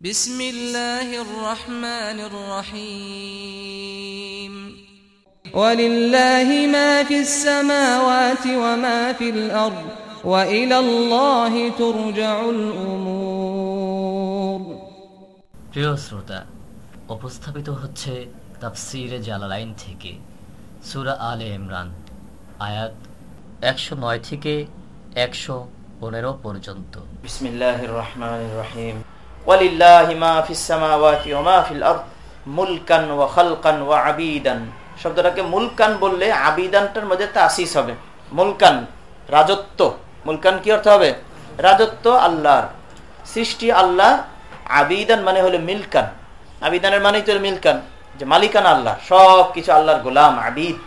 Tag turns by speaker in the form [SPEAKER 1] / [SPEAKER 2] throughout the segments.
[SPEAKER 1] بسم الله الرحمن الرحيم ولله ما في السماوات وما في الأرض وإلى الله ترجع الأمور
[SPEAKER 2] প্রিয় শ্রোতা উপস্থাপিত হচ্ছে তাফসিরে জালালাইন থেকে সুরা আলে ইমরান আয়াত একশো নয় থেকে একশো পনেরো পর্যন্ত
[SPEAKER 3] بسم الله الرحمن ওয়ালিল্লাহি মা ফিস সামাওয়াতি ওয়া মা ফিল আরদ মুলকান ওয়া খালকান ওয়া আবিদান। শব্দটাকে মুলকান বললে আবিদানটার মধ্যে তাসিস হবে। মুলকান, রাজত্ব। মুলকান কি অর্থ হবে? রাজত্ব আল্লাহর। সৃষ্টি আল্লাহ, আবিদান মানে হলো মিলকান। আবিদানের মানেই তো মিলকান। যে মালিকান আল্লাহ, সব কিছু আল্লাহর গোলাম, আবিদ।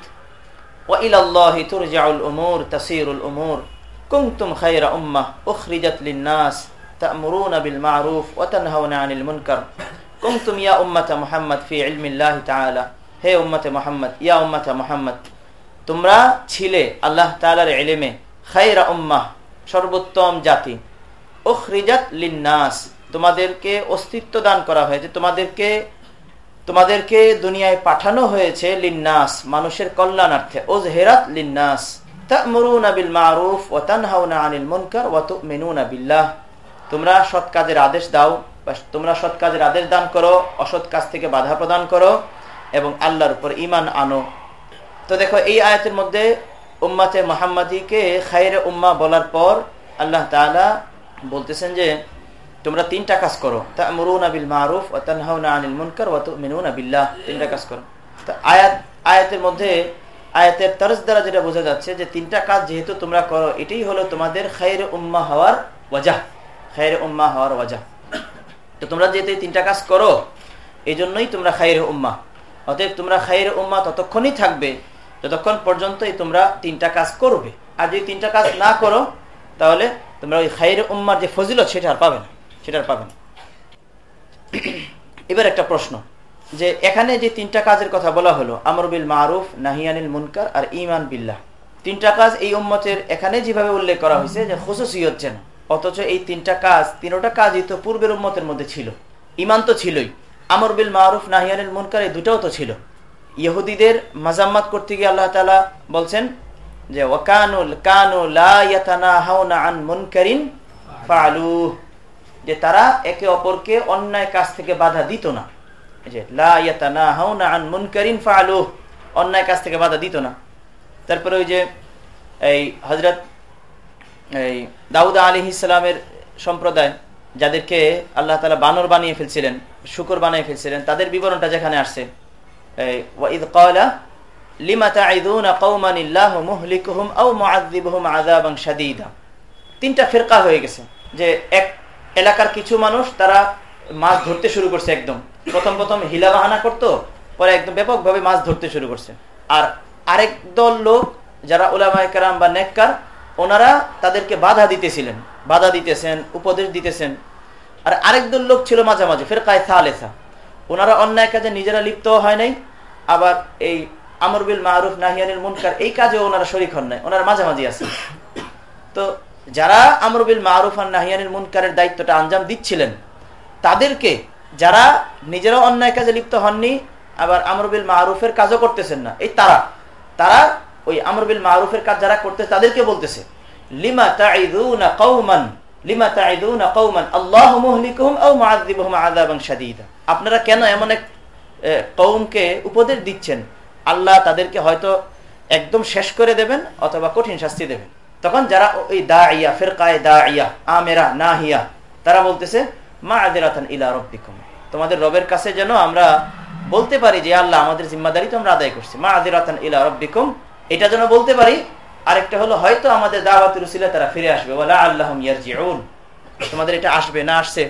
[SPEAKER 3] ওয়াইল আল্লাহ তুরজাউল উমুর, তাসিরুল উমুর। কুমতুম খাইরা উম্মা উখরিজাত লিন্নাস تأمرون بالمعروف وتنهون عن المنكر كنتم يا أمة محمد في علم الله تعالى হে উম্মতে মোহাম্মদ ইয়া উম্মতে মোহাম্মদ তোমরা ছিলে আল্লাহ তালার এলেমে খাইরা উম্মাহ সর্বোত্তম জাতি উখরিজাত লিন্নাস তোমাদেরকে অস্তিত্ব দান করা হয়েছে তোমাদেরকে তোমাদেরকে দুনিয়ায় পাঠানো হয়েছে লিন্নাস মানুষের কল্যাণার্থে ওজ হেরাত লিন্নাস তা'মুরুনা বিল মারুফ ওয়া তানহাউনা আনিল মুনকার ওয়া তু'মিনুনা বিল্লাহ তোমরা সৎ কাজের আদেশ দাও, বা তোমরা সৎ কাজের আদেশ দান করো, অসৎ কাজ থেকে বাধা প্রদান করো, এবং আল্লাহর উপর ইমান আনো। তো দেখো, এই আয়াতের মধ্যে উম্মাতে মোহাম্মদীকে খাইরে উম্মা বলার পর আল্লাহ তাআলা বলতেছেন যে, তোমরা তিনটা কাজ করো। তা মরুন আবিল মারুফ ও তানহাউনা আনিল মুনকার ও মিনুন আবিল্লাহ তিনটা কাজ করো। তা আয়াত, আয়াতের মধ্যে আয়াতের তরজ দ্বারা যেটা বোঝা যাচ্ছে যে তিনটা কাজ যেহেতু তোমরা করো, এটাই হলো তোমাদের খাইর উম্মা হওয়ার ওয়াজাহ। খাইর উম্মা হওয়ার ওয়াজাহ তো তোমরা যেহেতু তিনটা কাজ করো এই জন্যই তোমরা খাইর উম্মা অতএব তোমরা খাইর উম্মা ততক্ষণই থাকবে, যতক্ষণ পর্যন্তই তোমরা তিনটা কাজ করবে। আর যদি তিনটা কাজ না করো, তাহলে তোমরা ওই খাইর উম্মার যে ফজিলত, সেটা আর পাবে না। সেটা আর পাবে না। এবার একটা প্রশ্ন, যে এখানে যে তিনটা কাজের কথা বলা হলো, আমর বিল মারুফ নাহিয়ানিল মুনকার আর ইমান বিল্লাহ। তিনটা কাজ এই উম্মতের এখানে যেভাবে উল্লেখ করা হয়েছে যে খুশুসিয়ত যেন অথচ এই তিনটা কাজ, তিনোটা কাজই তো পূর্বের উম্মতের মধ্যে ছিল। ইমান তো ছিলই। আমর বিল মারুফ নাহিয়ানিল মুনকার, এই দুটাও তো ছিল। ইহুদিদের মাজাম্মাত করতে গিয়ে আল্লাহ তালা বলছেন যে, ওয়াকানুল কানু আন যে তারা একে অপরকে অন্যায় কাজ থেকে বাধা দিত না। যে, লা ইয়াতানাহাউনা আন মুনকারিন ফালু অন্যায় কাজ থেকে বাধা দিত না। তারপরে ওই যে, এই হযরত এই দাউদ আলী ইসলামের সম্প্রদায়, যাদেরকে আল্লাহ তালা বানর বানিয়ে ফেলছিলেন, শুকর বানিয়ে ফেলছিলেন, তাদের বিবরণটা যেখানে আসছে তিনটা ফিরকা হয়ে গেছে, যে এক এলাকার কিছু মানুষ তারা মাছ ধরতে শুরু করছে একদম। প্রথম প্রথম হিলা বাহানা করতো, পরে একদম ব্যাপকভাবে মাছ ধরতে শুরু করছে। আর আরেক দল লোক, যারা ওলামায় কারাম বা নেককার ওনারা তাদেরকে বাধা দিতেছিলেন, বাধা দিতেছেন, উপদেশ দিতেছেন। আর আরেক দল লোক ছিল মাঝামাঝি ফের কায় থালেসা ওনারা অন্যায় কাজে নিজেরা লিপ্ত হয় নাই, আবার এই আমরবিল মাহরুফ নাহিয়ানিল মুনকার, এই কাজে ওনারা শরিক হন নাই, ওনারা মাঝামাঝি আছেন। তো যারা আমরবিল মাহরুফ আর নাহিয়ানিল মুনকারের দায়িত্বটা আঞ্জাম দিচ্ছিলেন, তাদেরকে যারা নিজেরা অন্যায় কাজে লিপ্ত হননি, আবার আমরবিল মাহরুফের কাজও করতেছেন না, এই তারা তারা ওই আমরবিল মারুফের কাজ যারা করতে তাদেরকে বলতেছে, লিমা কওমান লিমা কওমান, আল্লাহু আও মুআযযিবুহুম আযাবান শাদীদা। আপনারা কেন এমন এক কওমকে উপদেশ দিচ্ছেন? আল্লাহ তাদেরকে হয়তো একদম শেষ করে দেবেন অথবা কঠিন শাস্তি দেবেন। তখন যারা ওই দা ইয়া ফেরকায় দা ইয়া আমেরা না হিয়া তারা বলতেছে মা আদিরাতান ইলা রব্বিকুম। তোমাদের রবের কাছে যেন আমরা বলতে পারি যে আল্লাহ, আমাদের জিম্মাদারি তো আমরা আদায় করছি। মা আদিরাতান ইলা রব্বিকুম। এটা যেন বলতে পারি, আরেকটা হলো হয়তো আমাদের দাওয়াতের উসিলা তারা ফিরে আসবে। আল্লাহুম ইয়ারজিউন। তোমাদের এটা আসবে, না আসছে?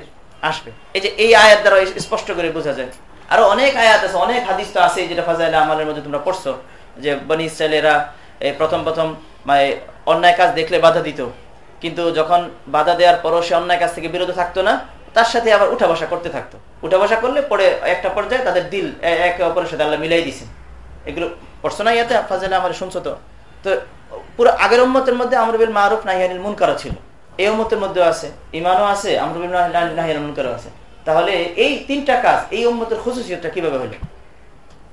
[SPEAKER 3] আসবে। এই যে এই আয়াত দ্বারা স্পষ্ট করে বোঝা যায়। আরও অনেক আয়াত আছে, অনেক হাদিস তো আছে যেটা ফাজাইলা আমালের মধ্যে তোমরা পড়ছো। যে বনি ইসরায়েলেরা প্রথম প্রথম মানে অন্যায় কাজ দেখলে বাধা দিত। কিন্তু যখন বাধা দেওয়ার পরও সে অন্যায় কাজ থেকে বিরত থাকতো না, তার সাথে আবার উঠা বসা করতে থাকতো। উঠা বসা করলে পরে একটা পর্যায়ে তাদের দিল একে অপরের সাথে আল্লাহ মিলাই দিছেন এগুলো পড়ছো না ইয়াতে ফাজাইলা আমার শুনছো তো? তো পুরো আগের উম্মতের মধ্যে আমরবিল মারুফ নাহিয়ানিল মুনকারও ছিল। এই উম্মতের মধ্যে আছে ইমানও আছে আমরবিল নাহিয়ানিল মুনকারও আছে। তাহলে এই তিনটা কাজ, এই উম্মতের খুশুসিয়তটা কীভাবে হলো?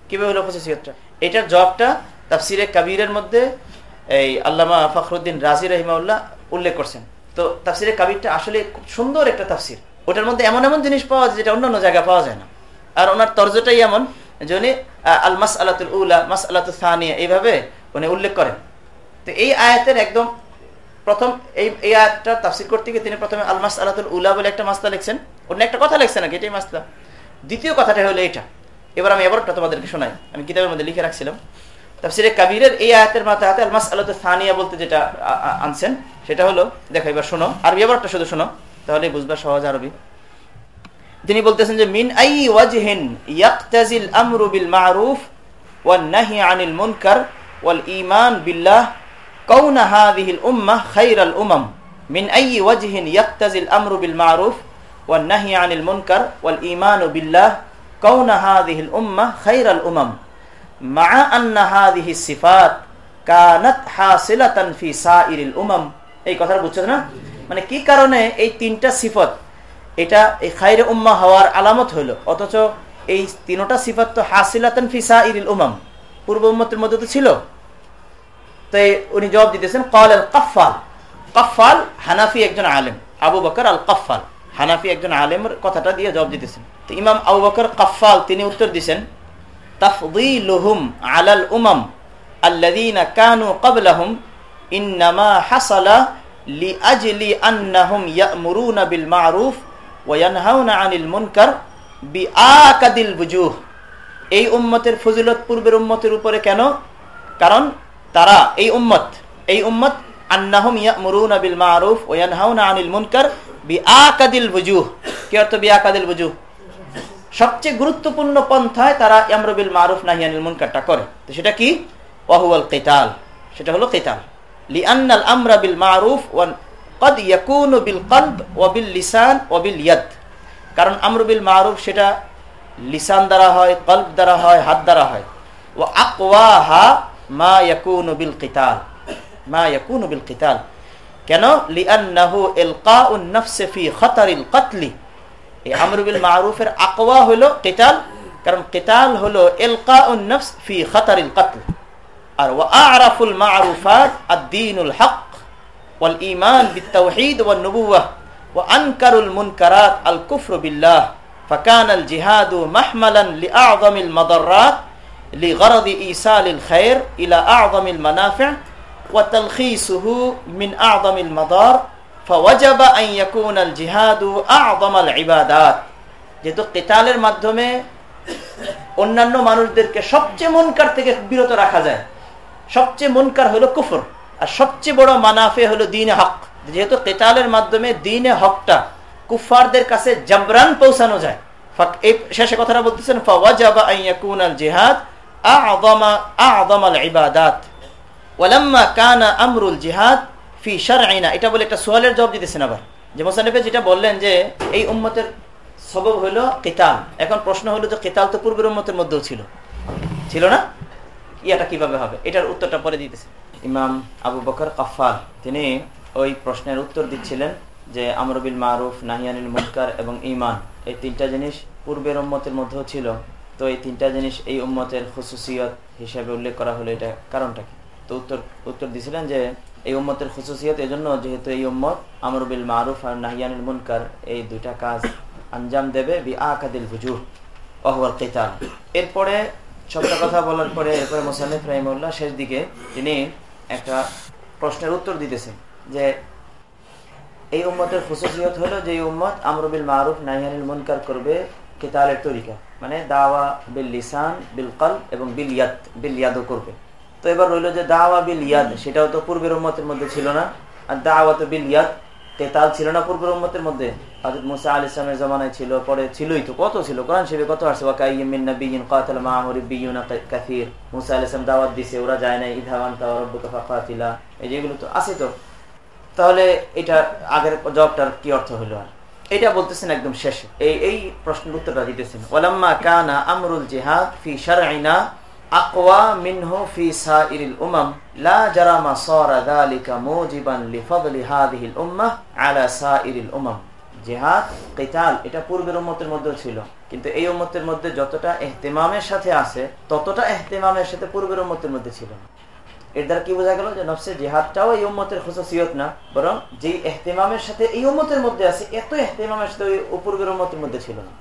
[SPEAKER 3] কীভাবে হলো খুশুসিয়তটা এটার জবাবটা তাফসিরে কাবিরের মধ্যে এই আল্লামা ফখরুদ্দিন রাজি রহিমাউল্লাহ উল্লেখ করছেন। তো তাফসিরে কাবিরটা আসলে খুব সুন্দর একটা তাফসির। ওটার মধ্যে এমন এমন জিনিস পাওয়া যায় যেটা অন্যান্য জায়গায় পাওয়া যায় না। আর ওনার তর্জটাই এমন যে উনি আল মাস আলাতুল উলা মাস আলাতুল সানিয়া, এইভাবে উনি উল্লেখ করেন। তো এই আয়াতের একদম প্রথম, এই এই আয়াতটা তাফসির করতে গিয়ে তিনি প্রথমে আল মাস আলাতুল উলা বলে একটা মাসলা লিখছেন। অন্য একটা কথা লিখছেন নাকি? এটাই মাসলা। দ্বিতীয় কথাটা হলো এটা এবার আমি এবারটা তোমাদেরকে শোনাই। আমি কিতাবের মধ্যে লিখে রাখছিলাম। তাফসিরে কাবিরের এই আয়াতের মাথা হাতে আল মাস আলাতুল বলতে যেটা আনছেন, সেটা হলো, দেখো এবার শোনো। আরবি এবারটা শুধু শোনো তাহলে বুঝবা সহজ আরবি। তিনি বলতেছেন যে মিন আই ওয়াজহিন ইয়াকতাজিল আমরু বিল মারুফ ওয়ান নাহি আনিল মুনকার ওয়াল ঈমান বিল্লাহ كون هذه الأمة خير الأمم من أي وجه يقتزي الأمر بالمعروف والنهي عن المنكر والإيمان بالله كون هذه الأمة خير الأمم مع أن هذه الصفات كانت حاصلة في سائر الأمم এই কথাটা বুঝছো না মানে কি কারণে এই তিনটা সিফত এটা এই খাইরে উম্মা হওয়ার আলামত হইল। অথচ এই তিনটা সিফত তো হাসিলাতন ফিসা ইরিল উমাম। পূর্ব উম্মতের মধ্যে তো ছিল। তাই উনি জবাব দিতেছেন কল আল কফাল কফাল হানাফি একজন আলেম। আবু বকর আল কফাল হানাফি একজন আলেমের কথাটা দিয়ে জবাব দিতেছেন। তো ইমাম আবু বকর কফাল তিনি উত্তর দিছেন, তাফদিলুহুম আলাল উমাম আল্লাযীনা কানু ক্বাবলাহুম ইন্নামা হাসালা লিআজলি আন্নাহুম ইয়া'মুরুনা বিল মা'রুফ এই উম্মতের ফজিলত পূর্বের উম্মতের উপরে কেন? কারণ তারা, এই উম্মত এই উম্মত বুজুহ। সবচেয়ে গুরুত্বপূর্ণ পন্থায় তারা ইয়ামরু বিল মারুফ নাহি আনিল মুনকারটা করে। তো সেটা কি? ওয়াহুয়াল কিতাল। সেটা হলো কিতাল। লিআন্নাল আমরা বিল মারুফ قد يكون بالقلب وباللسان وباليد. কারণ أمر بالمعروف সেটা لسان দ্বারা হয় قلب দ্বারা হয় হাত দ্বারা হয় وأقواها ما يكون بالقتال. ما يكون بالقتال. কেন لأنه إلقاء النفس في خطر القتل. এই أمر بالمعروف এর أقوى হলো قتال. কারণ قتال هو إلقاء النفس في خطر القتل. وأعرف المعروفات الدين الحق. ওয়াল ঈমান বিত-তাওহীদ ওয়ান নুবুওয়াহ ওয়া আনকারুল মুনকারাত আল কুফর বিল্লাহ فكان الجهاد محملا لأعظم المضرات لغرض إيصال الخير إلى أعظم المنافع وتلخيصه من أعظم المضار فوجب أن يكون الجهاد أعظم العبادات যেহেতু কেতালের মাধ্যমে অন্যান্য মানুষদেরকে সবচেয়ে মনকার থেকে বিরত রাখা যায় সবচেয়ে মনকার হলো কুফর আর সবচেয়ে বড় মানাফে হলো দিনে হক। যেহেতু কেতালের মাধ্যমে দিনে হকটা কুফারদের কাছে জাবরান পৌঁছানো যায়। শেষে কথাটা বলতেছেন, ফাওয়াজাবা আইয়াকুনাল জিহাদ ইবাদাত। কানা আমরুল জিহাদ ফি এটা বলে একটা সোয়ালের জবাব দিতেছেন আবার। যে মোসানিফে যেটা বললেন যে, এই উম্মতের সবব হলো কিতাল। এখন প্রশ্ন হলো যে, কিতাল তো পূর্বের উম্মতের মধ্যেও ছিল। ছিল না? ইয়াটা কীভাবে হবে? এটার উত্তরটা পরে দিতেছে। ইমাম আবু বকর কাফাল তিনি ওই প্রশ্নের উত্তর দিচ্ছিলেন যে আমরবিল মারুফ নাহিয়ানিল মুনকার এবং ইমান এই তিনটা জিনিস পূর্বের উম্মতের মধ্যেও ছিল। তো এই তিনটা জিনিস এই উম্মতের খুসুসিয়ত হিসাবে উল্লেখ করা হলো, এটা কারণটা কি? তো উত্তর উত্তর দিছিলেন যে, এই উম্মতের খুসুসিয়ত এই জন্য যেহেতু এই উম্মত আমরবিল মারুফ আর নাহিয়ানিল মুনকার এই দুইটা কাজ আঞ্জাম দেবে, বি আকাদিল হুজুর অহওয়াল কিতাল। এরপরে, সবটা কথা বলার পরে, এরপরে মোসানিফ রাহিমুল্লাহ শেষ দিকে তিনি একটা প্রশ্নের উত্তর দিতেছেন যে, এই উম্মতের খুশিয়ত হলো যে উম্মত আমরবিল মারুফ নাহিয়ানিল মুনকার করবে কেতালের তরিকা। মানে দাওয়া বিল লিসান, বিল কল এবং বিল ইয়াদ, বিল ইয়াদও করবে। তো এবার রইল যে দাওয়া বিল ইয়াদ, সেটাও তো পূর্বের উম্মতের মধ্যে ছিল না। আর দাওয়া তো বিল ইয়াদ কেতাল ছিল না পূর্বের উম্মতের মধ্যে? হাজরত মুসা আল ইসলামের জমানায় ছিল, পরে ছিলই তো, কত ছিল? কোরআন শিবে কত আসছে? কাসির। মুসা আল ইসলাম দাওয়াত দিছে, ওরা যায় না ইধাওয়ান ফাকাতিলা। এই যেগুলো তো আছে তো। তাহলে এটা আগের জবাবটার কি অর্থ হলো আর? এটা বলতেছেন একদম শেষে। এই এই প্রশ্নের উত্তরটা দিতেছেন। ওলাম্মা কানা আমরুল জিহাদ ফি শারঈনা আকওয়া মিনহু ফি সাইরিল উমাম, লা জারামা সারা যালিকা মুজিবান লিফাদলি হাদিহিল উম্মাহ আলা সাইরিল উমাম। জেহাদ, কেতাল, এটা পূর্বের উম্মতের মধ্যেও ছিল। কিন্তু এই উম্মতের মধ্যে যতটা এহতেমামের সাথে আছে, ততটা এহতেমামের সাথে পূর্বের উম্মতের মধ্যে ছিল না। এর দ্বারা কি বোঝা গেল যে নফসে জেহাদটাও এই উম্মতের খুসিয়ত না, বরং যেই এহতেমামের সাথে এই উম্মতের মধ্যে আছে, এত এহতেমামের সাথে ওই পূর্বের উম্মতের মধ্যে ছিল না।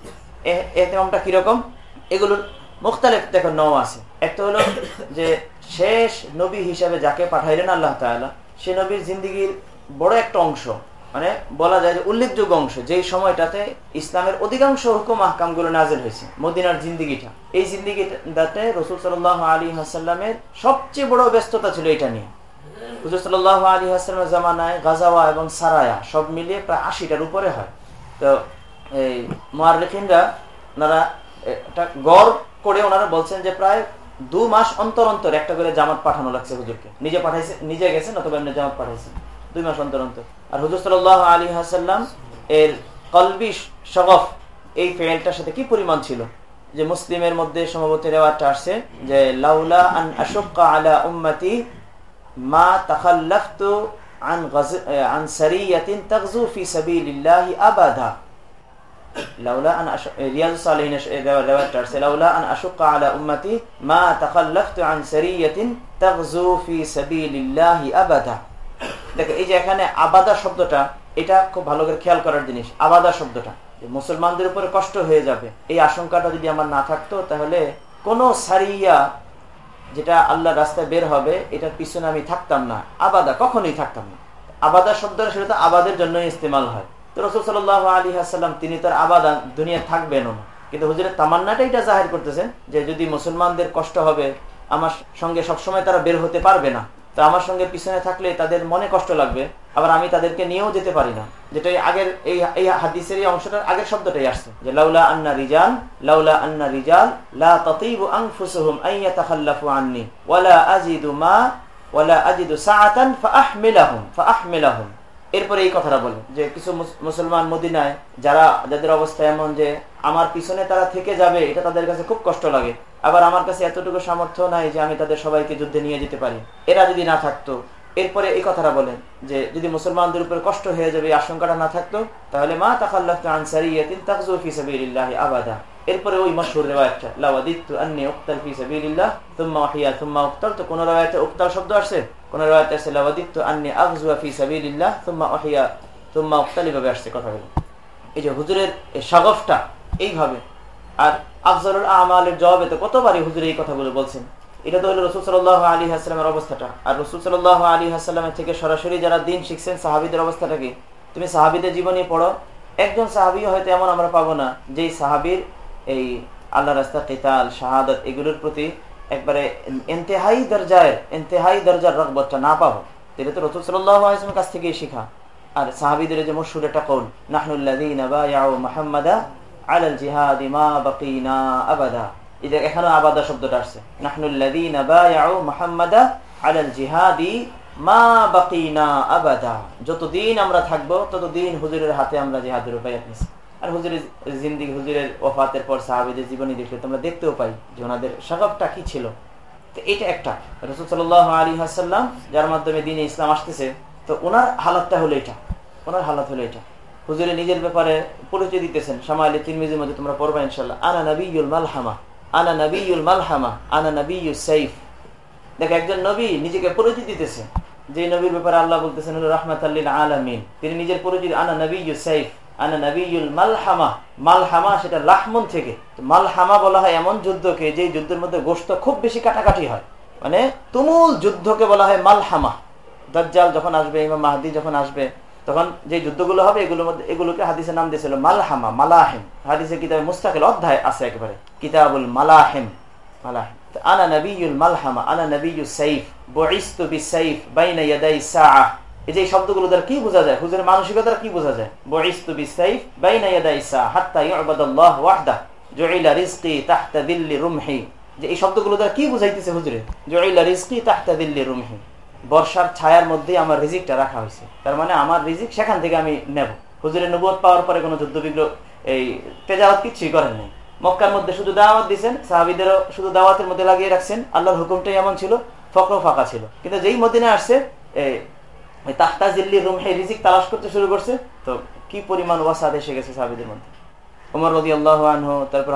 [SPEAKER 3] এহতেমামটা কীরকম? এগুলোর মুখতালেফ দেখো ন আছে। একটা হলো যে শেষ নবী হিসাবে যাকে পাঠাইলেন আল্লাহ তাআলা, সে নবীর জিন্দিগির বড় একটা অংশ। মানে বলা যায় যে উল্লেখযোগ্য অংশ। যেই সময়টাতে ইসলামের অধিকাংশ হুকুম আহকামগুলো নাজেল হয়েছে, মদিনার জিন্দিগিটা। এই জিন্দিগিটাতে রসুল সাল আলী হাসাল্লামের সবচেয়ে বড় ব্যস্ততা ছিল এটা নিয়ে। হুজুর সাল্লাহ আলী হাসলামের জামানায় গাজাওয়া এবং সারায়া সব মিলিয়ে প্রায় আশিটার উপরে হয়। তো এই মোয়ারিনরা ওনারা একটা গড় করে ওনারা বলছেন যে প্রায় দু মাস অন্তর অন্তর একটা করে জামাত পাঠানো লাগছে হুজুরকে। নিজে পাঠাইছে, নিজে গেছেন অথবা এমনি জামাত পাঠাইছেন দুই মাস অন্তর অন্তর। আর হুজুর সাল আলী হাসাল্লাম এর কলবি শগফ, এই ফেলটার সাথে কি পরিমাণ ছিল? যে মুসলিমের মধ্যে সম্ভবত রেওয়াজটা আসছে যে, লাউলা আন আশোকা আলা উম্মতি মা তাখাল্লাফতু আন আন সারিয়াতিন তাগজু ফি সাবিলিল্লাহি আবাদা। মুসলমানদের উপরে কষ্ট হয়ে যাবে। এই আশঙ্কাটা যদি আমার না থাকতো, তাহলে কোন সারিয়া যেটা আল্লাহ রাস্তায় বের হবে, এটার পিছনে আমি থাকতাম না। আবাদা, কখনোই থাকতাম না। আবাদা শব্দটা সেটা আবাদের জন্যই ইস্তেমাল হয়। রসুল সাল আলী হাসাল্লাম তিনি তার আবাদা দুনিয়া কিন্তু হুজুরের এটা জাহির করতেছেন যে যদি মুসলমানদের কষ্ট হবে, আমার সঙ্গে সবসময় তারা বের হতে পারবে না। তো আমার সঙ্গে পিছনে থাকলে তাদের মনে কষ্ট লাগবে, আবার আমি তাদেরকে নিয়েও যেতে পারি না। যেটা আগের, এই এই হাদিসের এই অংশটার আগের শব্দটাই আসছে, যে লাউলা আন্না রিজাল, লাউলা আন্না রিজাল, লা তাতিবু আনফুসুহুম আন ইয়াতাখাল্লাফু আননি, ওয়ালা আজিদু মা, ওয়ালা আজিদু সাআতান ফাআহমিলাহুম ফাআহমিলাহুম। এরপরে এই কথাটা বলে, যে কিছু মুসলমান মদিনায় যারা, যাদের অবস্থা এমন যে আমার পিছনে তারা থেকে যাবে, এটা তাদের কাছে খুব কষ্ট লাগে। আবার আমার কাছে এতটুকু সামর্থ্য নাই যে আমি তাদের সবাইকে যুদ্ধে নিয়ে যেতে পারি। এরা যদি না থাকতো, এরপরে এই কথাটা বলেন, যে যদি মুসলমানদের উপরে কষ্ট হয়ে যাবে আশঙ্কাটা না থাকতো, তাহলে মা তাকাল্লাহ আনসারিয়াতিন তাকজুফি সাবিলিল্লাহ আবাদা। এরপরে ওই মশহুর রেওয়ায়তটা লাওয়াদিতু আন্নি উক্তাল ফি সাবিলিল্লাহ থুম্মা উহিয়া থুম্মা উক্তাল তো কোন রেওয়ায়েতে উক্তাল শব্দ আসছে? কোন রেওয়ায়েতে আছে লাওয়াদিতু আন্নি আগজুয়া ফি সাবিলিল্লাহ থুম্মা উহিয়া থুম্মা উক্তাল এভাবে আসছে কথাগুলো এই যে হুজুরের এই সাগফটা, এইভাবে। আর আফজলুল আমালের জবাবে তো কতবারই হুজুর এই কথাগুলো বলছেন? এটা তো হলো রসুল সাল্লাহ আলী হাসলামের অবস্থাটা। আর রসুল সাল্লাহ আলী হাসলামের থেকে সরাসরি যারা দিন শিখছেন সাহাবিদের অবস্থাটা কি? তুমি সাহাবিদের জীবনী পড়ো, একজন সাহাবি হয়তো এমন আমরা পাবো না, যেই সাহাবির এই আল্লাহ রাস্তা কেতাল, শাহাদত, এগুলোর প্রতি একবারে এন্তেহাই দরজায় এন্তেহাই দরজার রকবতটা না পাবো। এটা তো রসুল সাল্লাহ কাছ থেকেই শিখা। আর সাহাবিদের যে মশুর একটা কৌল নাহনুল্লাদিন মাহমাদা আলাল জিহাদি আবাদা। এটা এখানে আবাদা শব্দটা আসছে নাহনুল্লাদিন মুহাম্মাদা আলাল জিহাদি মা বাকিনা আবাদা। যতদিন আমরা থাকব, ততদিন হুজুরের হাতে আমরা জিহাদের উপায় নিছি। আর হুজুরের জিন্দিগি, হুজুরের ওফাতের পর সাহাবিদের জীবনী দেখলে তোমরা দেখতেও পাই যে ওনাদের সাগবটা কি ছিল। তো এটা একটা। রসুল সাল আলী হাসাল্লাম যার মাধ্যমে দিনে ইসলাম আসতেছে, তো ওনার হালাতটা হলো এটা। ওনার হালাত হলো এটা। হুজুরে নিজের ব্যাপারে পরিচয় দিতেছেন। সামাইলে তিন মিজের মধ্যে তোমরা পড়বা ইনশাল্লাহ আনা নবীল মালহামা। আনা নবীল মালহামা। আনা নবী সাইফ। দেখ, একজন নবী নিজেকে পরিচয় দিতেছে। যে নবীর ব্যাপারে আল্লাহ বলতেছেন রহমত আলমিন। তিনি নিজের পরিচয় আনা নবী সাইফ। আনা মালহামা মালহামা সেটা রাহমন থেকে। মালহামা বলা হয় এমন যুদ্ধকে যে যুদ্ধের মধ্যে গোস্ত খুব বেশি কাটাকাটি হয়। মানে তুমুল যুদ্ধকে বলা হয় মালহামা। দজ্জাল যখন আসবে যখন আসবে, তখন যে যুদ্ধগুলো হবে, এগুলোর মধ্যে, এগুলোকে হাদিসের নাম দিয়েছিল মালহামা, মালাহেম। হাদিসের কিতাবে মুস্তাকিল অধ্যায় আছে একেবারে। কিতাবুল মালাহেম মালাহেম। আনা নবীল মালহামা, আনা নবীল সাইফ বইস্তু সাআহ যে শব্দগুলো দ্বারা কি বোঝা যায়? হুজুরের মানসিকতা দ্বারা কি বোঝা যায়? বইস্তু বিসাইফ যে এই শব্দগুলো দ্বারা কি বুঝাইতেছে হুজুরে? জুইলা রিজকি তাহতা দিল্লি রুমহি। বর্ষার ছায়ার মধ্যে আমার রিজিকটা রাখা হয়েছে। তার মানে আমার রিজিক সেখান থেকে আমি নেব। হুজুরের নবুয় পাওয়ার পরে কোনো যুদ্ধ বিগ্রহ এই তেজাওয়াত কিছুই করেন নাই। মক্কার মধ্যে শুধু দাওয়াত দিচ্ছেন সাহাবিদেরও শুধু দাওয়াতের মধ্যে লাগিয়ে রাখছেন। আল্লাহর হুকুমটাই এমন ছিল, ফকর ফাঁকা ছিল। কিন্তু যেই মদিনে আসছে তালাশ করতে শুরু করছে, তো কি পরিমাণ গেছে আল্লাহ তারপর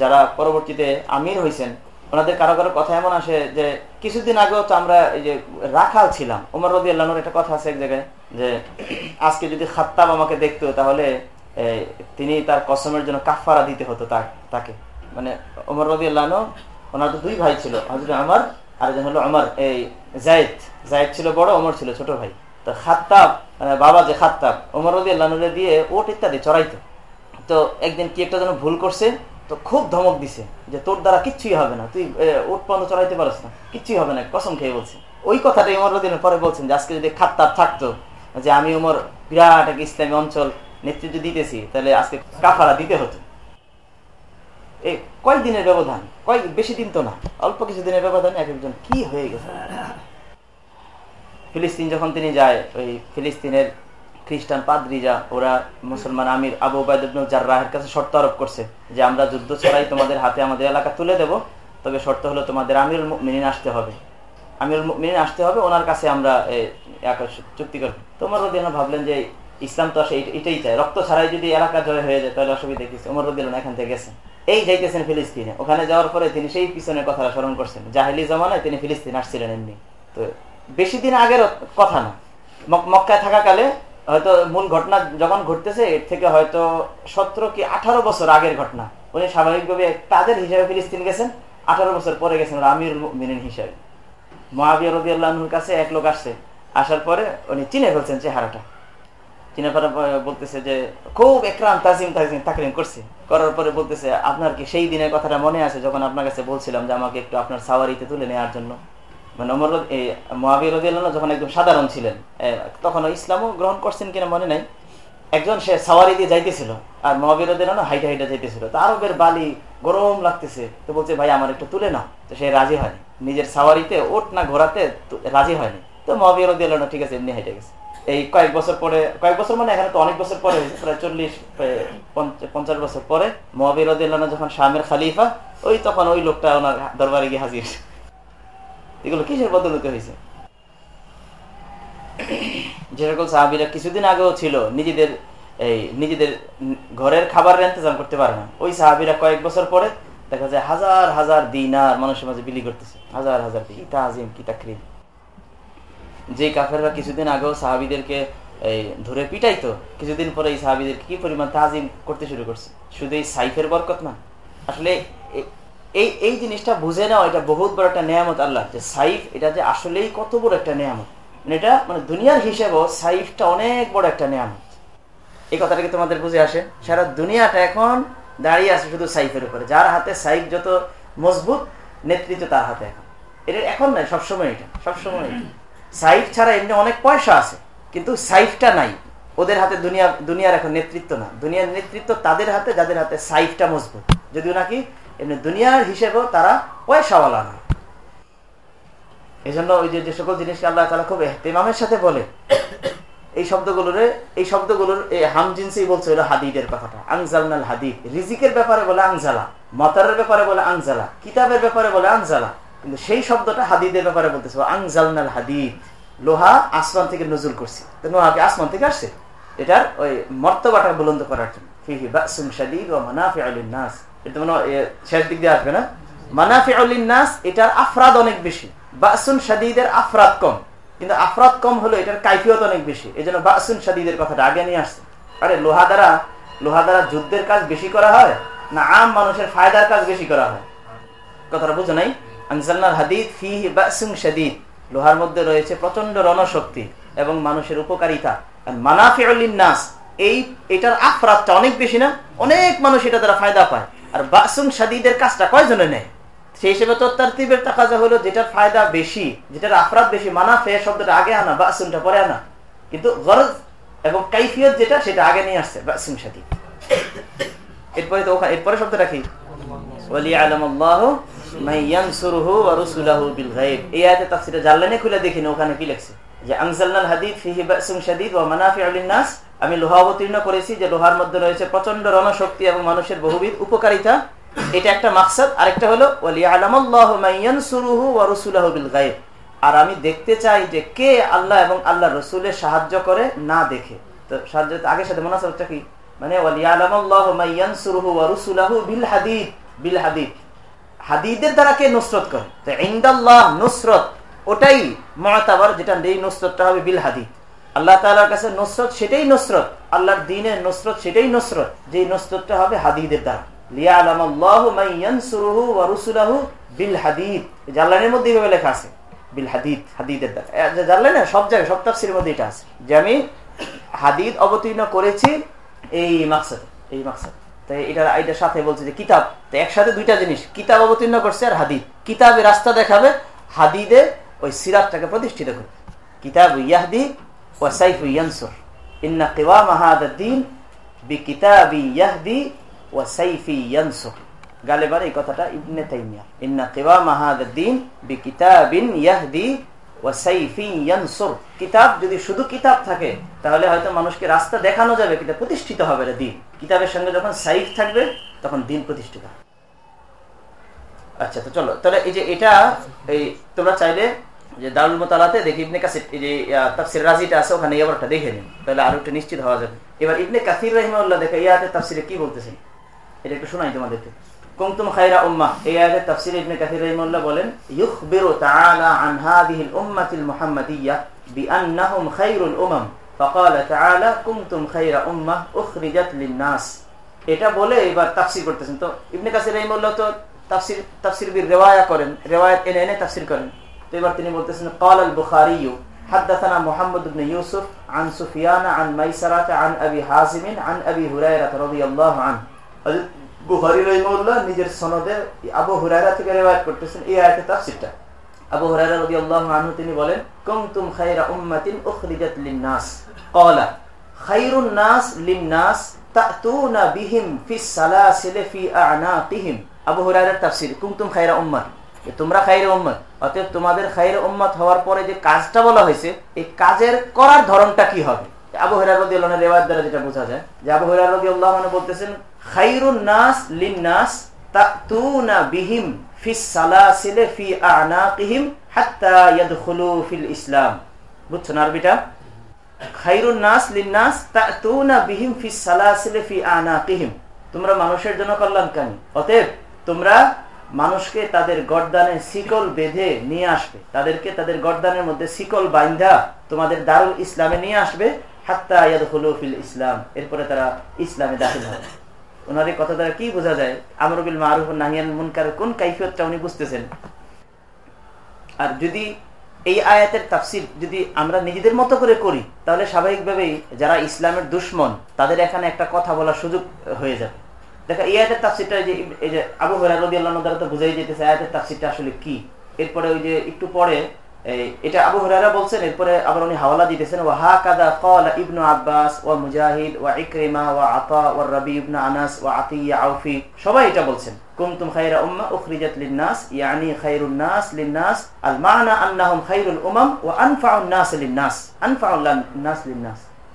[SPEAKER 3] যারা পরবর্তীতে আমির হয়েছেন ওনাদের কথা এমন যে কিছুদিন আগেও তো আমরা এই যে রাখাল ছিলাম। উমর রদি আল্লাহর একটা কথা আছে এক জায়গায়, যে আজকে যদি খাত্তাব আমাকে দেখতো, তাহলে তিনি তার কসমের জন্য কাফারা দিতে হতো তাকে। মানে উমর রদি আল্লাহ ওনার তো দুই ভাই ছিল হজরত আমার আর হলো আমার এই জায়দ জায়দ ছিল বড়, ওমর ছিল ছোট ভাই। তো খাত্তাব মানে বাবা যে খাত্তাব, ওমর রদি দিয়ে ওট ইত্যাদি চড়াইতো। তো একদিন কি একটা যেন ভুল করছে, তো খুব ধমক দিছে যে তোর দ্বারা কিচ্ছুই হবে না, তুই উট পর্যন্ত চড়াইতে পারস না, কিচ্ছুই হবে না, কসম খেয়ে বলছে। ওই কথাটা উমর দিনের পরে বলছেন যে আজকে যদি খাত্তার থাকতো, যে আমি ওমর বিরাট এক ইসলামী অঞ্চল নেতৃত্ব দিতেছি, তাহলে আজকে কাফারা দিতে হতো। এই কয় দিনের ব্যবধান? কয়েক বেশি দিন তো না, অল্প কিছু দিনের ব্যবধান এক একজন কি হয়ে গেছে? ফিলিস্তিন যখন তিনি যায়, ওই ফিলিস্তিনের খ্রিস্টান পাদ্রিজা, ওরা মুসলমান আমির আবু জার্রাহের কাছে শর্ত আরোপ করছে যে, আমরা যুদ্ধ ছাড়াই তোমাদের হাতে আমাদের এলাকা তুলে দেব, তবে শর্ত হলো তোমাদের আমির মিনিন আসতে হবে। আমির মিনিন আসতে হবে, ওনার কাছে আমরা চুক্তি করব। তোমার রদিন ভাবলেন যে, ইসলাম তো এটাই চায়। রক্ত ছাড়াই যদি এলাকা জয় হয়ে যায়, তাহলে অসুবিধা কিছু ওমর রদিন এখান থেকে গেছেন। এই যাইতেছেন ফিলিস্তিনে। ওখানে যাওয়ার পরে তিনি সেই পিছনের কথা স্মরণ করছেন। জাহেলি জমানায় তিনি ফিলিস্তিন আসছিলেন এমনি। তো বেশি দিন আগের কথা না। মক্কায় থাকাকালে হয়তো মূল ঘটনা যখন ঘটতেছে, এর থেকে হয়তো সতেরো কি আঠারো বছর আগের ঘটনা। উনি স্বাভাবিকভাবে তাদের হিসাবে ফিলিস্তিন গেছেন, আঠারো বছর পরে গেছেন আমির মিনিন হিসাবে। মহাবিয়া রবি আল্লাহর কাছে এক লোক আসছে, আসার পরে উনি চিনে ফেলছেন চেহারাটা। চিনে পরে বলতেছে যে, খুব একরাম তাজিম তাজিম তাকরিম করছে। করার পরে বলতেছে, আপনার কি সেই দিনের কথাটা মনে আছে যখন আপনার কাছে বলছিলাম যে আমাকে একটু আপনার সাওয়ারিতে তুলে নেওয়ার জন্য? মানে অমর মহাবীর যখন একদম সাধারণ ছিলেন তখন ইসলামও গ্রহণ করছেন কিনা মনে নাই। একজন সে সাওয়ারি দিয়ে যাইতেছিল আর মহাবীর হাইটা হাইটা যাইতেছিল। তো আরবের বালি গরম লাগতেছে। তো বলছে, ভাই, আমার একটু তুলে নাও। তো সে রাজি হয়নি। নিজের সাওয়ারিতে, ওট না ঘোরাতে রাজি হয়নি। তো মহাবীর ঠিক আছে, এমনি হাইটে গেছে। এই কয়েক বছর পরে, কয়েক বছর মানে এখানে তো অনেক বছর পরে, প্রায় চল্লিশ পঞ্চাশ বছর পরে মহাবীর যখন শামের খালিফা, ওই তখন ওই লোকটা ওনার দরবারে গিয়ে হাজির। এগুলো কিসের বদলতে হয়েছে? যে সকল সাহাবিরা কিছুদিন আগেও ছিল, নিজেদের এই নিজেদের ঘরের খাবারের ইন্তজাম করতে পারে না। ওই সাহাবিরা কয়েক বছর পরে দেখা যায় হাজার হাজার দিন আর মানুষের মাঝে বিলি করতেছে। হাজার হাজার দিন। কিতা আজিম কিতা ক্রিম যে কাফেররা কিছুদিন আগেও সাহাবিদেরকে এই ধরে পিটাইতো, কিছুদিন পরে এই সাহাবিদের কি পরিমাণ তাজিম করতে শুরু করছে? শুধু এই সাইফের বরকত না। আসলে এই এই জিনিসটা বুঝে নেওয়া এটা বহুত বড় একটা নিয়ামত আল্লাহ, যে সাইফ এটা যে আসলেই কত বড় একটা নিয়ামত। মানে এটা মানে দুনিয়ার হিসেবেও সাইফটা অনেক বড় একটা নিয়ামত। এই কথাটা কি তোমাদের বুঝে আসে? সারা দুনিয়াটা এখন দাঁড়িয়ে আছে শুধু সাইফের উপরে। যার হাতে সাইফ যত মজবুত, নেতৃত্ব তার হাতে এখন। এটা এখন নাই, সবসময় এটা, সবসময় সাইফ ছাড়া এমনি অনেক পয়সা আছে, কিন্তু সাইফটা নাই। ওদের হাতে দুনিয়া, দুনিয়ার এখন নেতৃত্ব না। দুনিয়ার নেতৃত্ব তাদের হাতে, যাদের হাতে সাইফটা মজবুত। যদিও নাকি এমনি দুনিয়ার হিসেবেও তারা পয়সাওয়ালা না এই জন্য ওই যে সকল জিনিসকে আল্লাহ তালা খুব এহতেমামের সাথে বলে, এই শব্দগুলোর এই শব্দগুলোর, এই হামজিনসেই বলছে হলো হাদিদের কথাটা। আংজালনাল হাদিদ। রিজিকের ব্যাপারে বলে আংজালা মতারের ব্যাপারে বলে আংজালা কিতাবের ব্যাপারে বলে আংজালা কিন্তু সেই শব্দটা হাদিদের ব্যাপারে বলতেছে আংজালনাল হাদিদ। লোহা আসমান থেকে নজুল করছে। তো লোহাকে আসমান থেকে আসছে। এটার ওই মর্তবাটা বুলন্দ করার জন্য। এটা শেষ দিক দিয়ে আসবে না। নাস এটার আফরাদ অনেক বেশি। বাসুন শাদিদের আফরাদ কম। কিন্তু আফরাদ কম হলো এটার কাইফিয়ত অনেক বেশি। এই জন্য বাসুন শাদিদের কথাটা আগে নিয়ে আসছে। আরে, লোহা দ্বারা লোহা দ্বারা যুদ্ধের কাজ বেশি করা হয় না আম মানুষের ফায়দার কাজ বেশি করা হয়? কথাটা বুঝো নাই? আনসাল্লার হাদিদ ফি বাসুন শাদিদ। লোহার মধ্যে রয়েছে প্রচণ্ড রণশক্তি এবং মানুষের উপকারিতা। মানাফি নাস এই, এটার আফরাতটা অনেক বেশি না? অনেক মানুষ এটা দ্বারা ফায়দা পায়। আর বাসুম সাদিদের কাজটা কয়জনে নেয়? সেই হিসেবে তত্তার্তিবের তাকাজা হলো যেটার ফায়দা বেশি, যেটার আফরাত বেশি, মানাফে শব্দটা আগে আনা, বাসুমটা পরে আনা। কিন্তু গরজ এবং কাইফিয়ত যেটা, সেটা আগে নিয়ে আসছে বাসুম সাদি এরপরে তো ওখানে এরপরে আয়াতে তাফসীরে জাল্লানে খুলে দেখিনি ওখানে কি লেখছে? যে, আনজালনাল হাদিদ ফিহি বাসুম শাদীদ আমি লোহা অবতীর্ণ করেছি যে লোহার মধ্যে রয়েছে প্রচণ্ড রণশক্তি এবং মানুষের বহুবিধ উপকারিতা। এটা একটা মাকসাদ, আরেকটা হলো আর আমি দেখতে চাই যে কে আল্লাহ এবং আল্লাহ রসুলের সাহায্য করে, না দেখে। তো সাহায্য, আগের সাথে মোনাসাবটা কি? মানে বিল হাদিদ। হাদিদের দ্বারা কে নুসরত করে? নুসরত, ওটাই মতাবার যেটা নেই নুসরতটা হবে বিল হাদিদ। আল্লাহ তালার কাছে নসরত সেটাই নসরত। আল্লাহর দিনের নসরত সেটাই নসরত। যে নসরতটা হবে হাদিদের দ্বারা। হাদিদ এটা অবতীর্ণ করেছি এই এই এটার সাথে বলছে যে কিতাব। একসাথে দুইটা জিনিস। কিতাব অবতীর্ণ করছে আর হাদিদ। কিতাবে রাস্তা দেখাবে, হাদিদে ওই সিরাতটাকে প্রতিষ্ঠিত করবে। কিতাব ইয়াহদি وسيف ينصر إن قوام هذا الدين بكتاب يهدي وسيف ينصر قال এই কথাটা ইবনে তাইমিয়া ইন্না কিওয়াম হাদা দ্বীন বিকিতাবিন ইয়াহদি ওয়া সাইফি ইয়ানসুর কিতাব যদি শুধু কিতাব থাকে তাহলে হয়তো মানুষকে রাস্তা দেখানো যাবে কিন্তু প্রতিষ্ঠিত হবে না দিন কিতাবের সঙ্গে যখন সাইফ থাকবে তখন দিন প্রতিষ্ঠিত হবে আচ্ছা তো চলো তাহলে এই যে এটা এই তোমরা চাইলে যে দারুল মোতালাতে দেখি ইবনে কাসির এই যে তাফসির রাজিটা আছে ওখানে এবারটা দেখে নিন তাহলে আরো একটু নিশ্চিত হওয়া যাবে এবার ইবনে কাসির রহিমাল্লাহ দেখে ইয়াতে তাফসিরে কি বলতেছেন এটা একটু শোনাই তোমাদেরকে কুনতুম খায়রা উম্মাহ এই আয়াতের তাফসিরে ইবনে কাসির রহিমাল্লাহ বলেন ইউখবিরু তাআলা আন হাদিহিল উম্মাতিল মুহাম্মাদিয়্যা বিআন্নাহুম খায়রুল উমাম فقال تعالى كنتم خير امه اخرجت للناس এটা বলে এবার তাফসির করতেছেন তো ইবনে কাসির রহিমাল্লাহ তো তাফসির তাফসির বির রিওয়ায়া করেন রিওয়ায়াত এনে এনে তাফসির করেন তো এবার তিনি বলতেছেন قال البخاري حدثنا محمد بن يوسف عن سفيان عن ميسرة عن أبي حازم عن أبي هريرة رضي الله عنه বুখারী রাহিমাহুল্লাহ নিজের সনদে আবু হুরায়রা থেকে রিওয়ায়াত করতেছেন এই আয়াতের তাফসীরটা আবু হুরায়রা রাদিয়াল্লাহু আনহু তিনি বলেন কুনতুম খায়রা উম্মাতিন উখরিজাত লিন-নাস ক্বালা খায়রুন নাস লিন-নাস তাতুনা বিহিম ফিস সালাসিল ফি আ'নাকিহিম আবু হুরায়রার তাফসীর কুনতুম খায়রা তোমরা খাইরে উম্মত, অতএব তোমাদের খাইরে উম্মত হওয়ার পরে যে কাজটা বলা হয়েছে, এই কাজের করার ধরনটা কি হবে? আবু দ্বারা যেটা বোঝা যায়, যে আবু বলতেছেন নাস তোমরা মানুষের জন্য কল্যাণকারী অতএব তোমরা মানুষকে তাদের গরদানে শিকল বেঁধে নিয়ে আসবে। তাদেরকে তাদের গরদানের মধ্যে শিকল বাইন্ধা তোমাদের দারুল ইসলামে নিয়ে আসবে। হাত্তা ফিল ইসলাম। এরপরে তারা ইসলামে দাখিল হবে। ওনার এই কথা দ্বারা কি বোঝা যায়? আমরুবিল মারুফ নাহিয়ান মুনকার কোন কাইফিয়তটা উনি বুঝতেছেন? আর যদি এই আয়াতের তাফসির যদি আমরা নিজেদের মতো করে করি, তাহলে স্বাভাবিকভাবেই যারা ইসলামের দুশ্মন, তাদের এখানে একটা কথা বলার সুযোগ হয়ে যাবে। দেখো এই আয়াতের তাফসিরটা যে এই যে আবু আল্লাহ দ্বারা তো বুঝাই যেতেছে আয়াতের তাফসিরটা আসলে কি। এরপরে ওই যে একটু পরে এটা আবু হরারা বলছেন, এরপরে আবার উনি হাওয়ালা দিতেছেন, ওয়া হা কাদা ক্বালা ইবনু আব্বাস ওয়া মুজাহিদ ওয়া ইকরিমা ওয়া আতা ওয়া রাবি ইবনু আনাস ওয়া আতিয়া আউফি। সবাই এটা বলছেন। কুনতুম খায়রা উম্মা উখরিজাত লিন-নাস, ইয়ানি খায়রুন নাস লিন-নাস আল মা'না আন্নাহুম খায়রুল উমাম ওয়া আনফাউন নাস লিন-নাস। আনফাউন নাস লিন-নাস।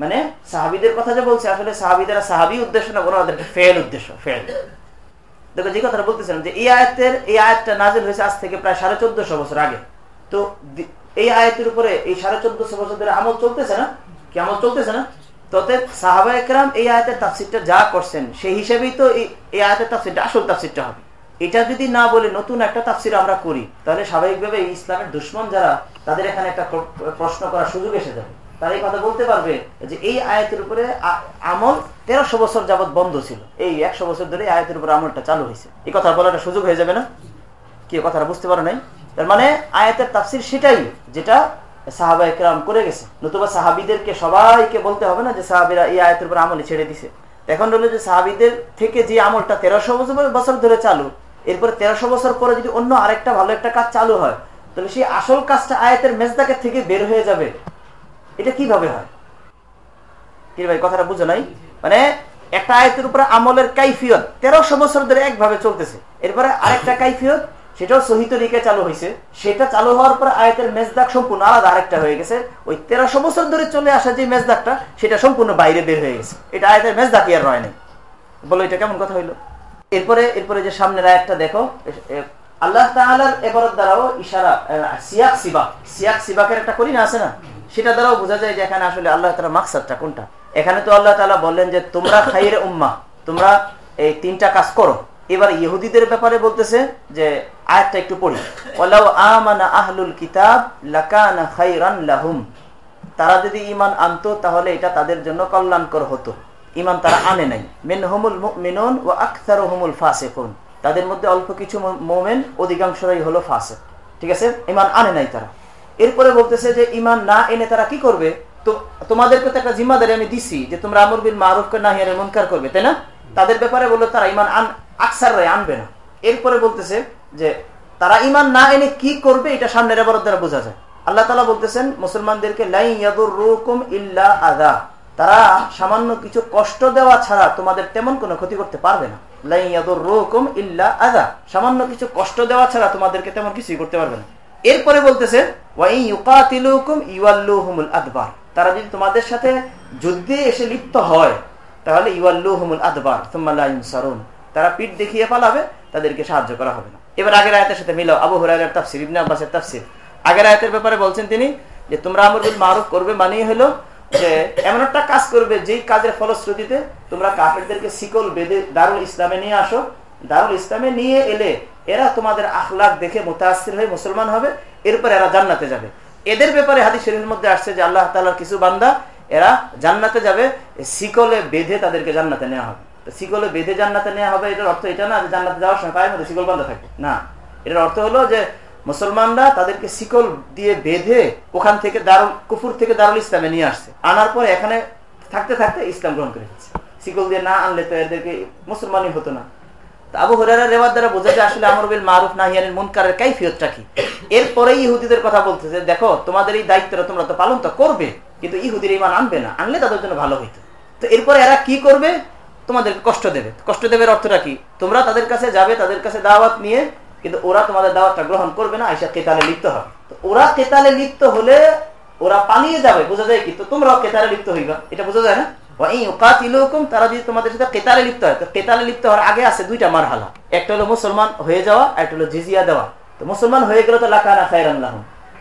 [SPEAKER 3] মানে কথা যে বলছে, আসলে উদ্দেশ্য না কোনো ফেল উদ্দেশ্য, ফেল। দেখো যে কথাটা বলতেছিলাম যে, এই আয়াতের, এই আয়াতটা নাজিল হয়েছে আজ থেকে প্রায় সাড়ে চোদ্দশো বছর আগে। তো এই আয়াতের উপরে এই সাড়ে চোদ্দশো বছর ধরে আমল চলতেছে না? কি আমল চলতেছে না? ততে সাহাবা একরাম এই আয়াতের তাফসিরটা যা করছেন, সেই হিসেবেই তো এই আয়াতের তাফসিরটা, আসল তাফসিরটা হবে। এটা যদি না বলে নতুন একটা তাফসির আমরা করি, তাহলে স্বাভাবিকভাবে ইসলামের দুশ্মন যারা, তাদের এখানে একটা প্রশ্ন করার সুযোগ এসে যাবে। তারা এই কথা বলতে পারবে যে এই আয়াতের উপরে আমল তেরোশো বছর যাবৎ বন্ধ ছিল। এই একশো বছর ধরে আয়াতের উপরে আমলটা চালু হয়েছে। এই কথা বলার একটা সুযোগ হয়ে যাবে না? কি কথাটা বুঝতে পারো নাই? তার মানে আয়াতের তাফসির সেটাই যেটা সাহাবা একরাম করে গেছে। নতুবা সাহাবিদেরকে সবাইকে বলতে হবে না যে সাহাবিরা এই আয়াতের উপর আমলে ছেড়ে দিছে। এখন হলো যে সাহাবিদের থেকে যে আমলটা তেরোশো বছর ধরে চালু এরপরে তেরোশো বছর পরে যদি অন্য আরেকটা ভালো একটা কাজ চালু হয়, তাহলে সেই আসল কাজটা আয়াতের মেজদাকের থেকে বের হয়ে যাবে। এটা কীভাবে হয়? কি ভাই, কথাটা বুঝো নাই? মানে একটা আয়তের উপরে আমলের কাইফিয়ত তেরোশো বছর ধরে একভাবে চলতেছে। এরপরে আরেকটা কাইফিয়ত, সেটাও সহি তরিকে চালু হয়েছে সেটা চালু হওয়ার পর আয়তের মেজদাক সম্পূর্ণ আলাদা আরেকটা হয়ে গেছে। ওই তেরোশো বছর ধরে চলে আসা যে মেজদাকটা সেটা সম্পূর্ণ বাইরে বের হয়ে গেছে। এটা আয়তের মেজদাকি আর রয় নাই? বলো, এটা কেমন কথা হইল? এরপরে এরপরে যে সামনের আয়াতটা দেখো আল্লাহ তাআলার এবারত দ্বারাও ইশারা সিয়াক সিবাক সিয়াক সিবাকের একটা করি না আছে না? সেটা দ্বারাও বোঝা যায় যে এখানে আসলে আল্লাহ তালা মাকসাদটা কোনটা? এখানে তো আল্লাহ তালা বললেন যে, তোমরা খাইরে উম্মা তোমরা এই তিনটা কাজ করো। এবার ইহুদিদের ব্যাপারে বলতেছে যে, আয়াতটা একটু পড়ি। ওয়ালাউ আমানা আহলুল কিতাব লাকানা খাইরান লাহুম। তারা যদি ইমান আনতো, তাহলে এটা তাদের জন্য কল্যাণকর হতো। ইমান তারা আনে নাই। মিন হুমুল মিনুন ও আখতার হুমুল ফাসেকুন। তাদের মধ্যে অল্প কিছু মোমেন, অধিকাংশরাই হলো ফাসে ঠিক আছে? ইমান আনে নাই তারা। এরপরে বলতেছে যে ইমান না এনে তারা কি করবে? তো তোমাদেরকে তো একটা জিম্মাদারি আমি দিছি যে তোমরা আমর বিন মারুফকে না হিয়ারে মনকার করবে, তাই না? তাদের ব্যাপারে বলল তারা ইমান আন আকসার রায় আনবে না। এরপরে বলতেছে যে তারা ইমান না এনে কি করবে এটা সামনের এবার দ্বারা বোঝা যায়। আল্লাহ তালা বলতেছেন, মুসলমানদেরকে লাইন ইয়াদুর রুকুম ইল্লা আদা তারা সামান্য কিছু কষ্ট দেওয়া ছাড়া তোমাদের তেমন কোনো ক্ষতি করতে পারবে না। লাই ইল্লা আদা সামান্য কিছু কষ্ট দেওয়া ছাড়া তোমাদেরকে তেমন কিছুই করতে পারবে না। এরপরে বলতেছে তারা যদি তোমাদের সাথে যুদ্ধে এসে লিপ্ত হয়, তাহলে ইউআল্লুহুমুল আদবার সারুন তারা পিঠ দেখিয়ে পালাবে, তাদেরকে সাহায্য করা হবে না। এবার আগের আয়তের সাথে মিলাও, আবু হুরাইরার তাফসির, ইবনে আব্বাসের তাফসির। আগের আয়তের ব্যাপারে বলছেন তিনি যে, তোমরা আমর মারুফ করবে মানেই হলো যে এমন একটা কাজ করবে, যেই কাজের ফলশ্রুতিতে তোমরা কাফেরদেরকে শিকল বেঁধে দারুল ইসলামে নিয়ে আসো। দারুল ইসলামে নিয়ে এলে এরা তোমাদের আখলাক দেখে মোতাসির হয়ে মুসলমান হবে, এরপর এরা জান্নাতে যাবে। এদের ব্যাপারে হাদিস শরীফের মধ্যে আসছে যে আল্লাহ তালার কিছু বান্দা, এরা জান্নাতে যাবে শিকলে বেঁধে তাদেরকে জান্নাতে নেওয়া হবে। শিকলে বেঁধে জান্নাতে নেওয়া হবে, এটার অর্থ এটা না যে জান্নাতে যাওয়ার সময় পায়ের মধ্যে শিকল বান্ধা থাকে না, এটার অর্থ হলো যে মুসলমানরা তাদেরকে শিকল দিয়ে বেঁধে ওখান থেকে দারুল, কুফুর থেকে দারুল ইসলামে নিয়ে আসছে। আনার পরে এখানে থাকতে থাকতে ইসলাম গ্রহণ করে ফেলছে শিকল দিয়ে না আনলে তো এদেরকে মুসলমানই হতো না। আবু হরারা রেওয়ার দ্বারা বোঝা যায় আসলে আমর বিল মারুফ নাহিয়ানের মুনকারের কাইফিয়তটা কি? এরপরে ইহুদিদের কথা বলতেছে দেখো, তোমাদের এই দায়িত্বটা তোমরা তো পালন তো করবে, কিন্তু ইহুদির ইমান আনবে না। আনলে তাদের জন্য ভালো হইতো। তো এরপরে এরা কি করবে? তোমাদেরকে কষ্ট দেবে। কষ্ট দেবের অর্থটা কি? তোমরা তাদের কাছে যাবে, তাদের কাছে দাওয়াত নিয়ে কিন্তু ওরা তোমাদের দাওয়াতটা গ্রহণ করবে না, আইসা কেতালে লিপ্ত হবে। তো ওরা কেতালে লিপ্ত হলে ওরা পালিয়ে যাবে, বোঝা যায় কি? তো তোমরাও কেতালে লিপ্ত হইবা, এটা বোঝা যায় না? তারা যদি তোমাদের সাথে কেতালে লিপ্ত হয় কেতালে লিপ্ত হওয়ার আগে আছে দুইটা মারহালা। একটা হলো মুসলমান হয়ে যাওয়া একটা হলো জিজিয়া দেওয়া। তো মুসলমান হয়ে গেলে তো খাইরান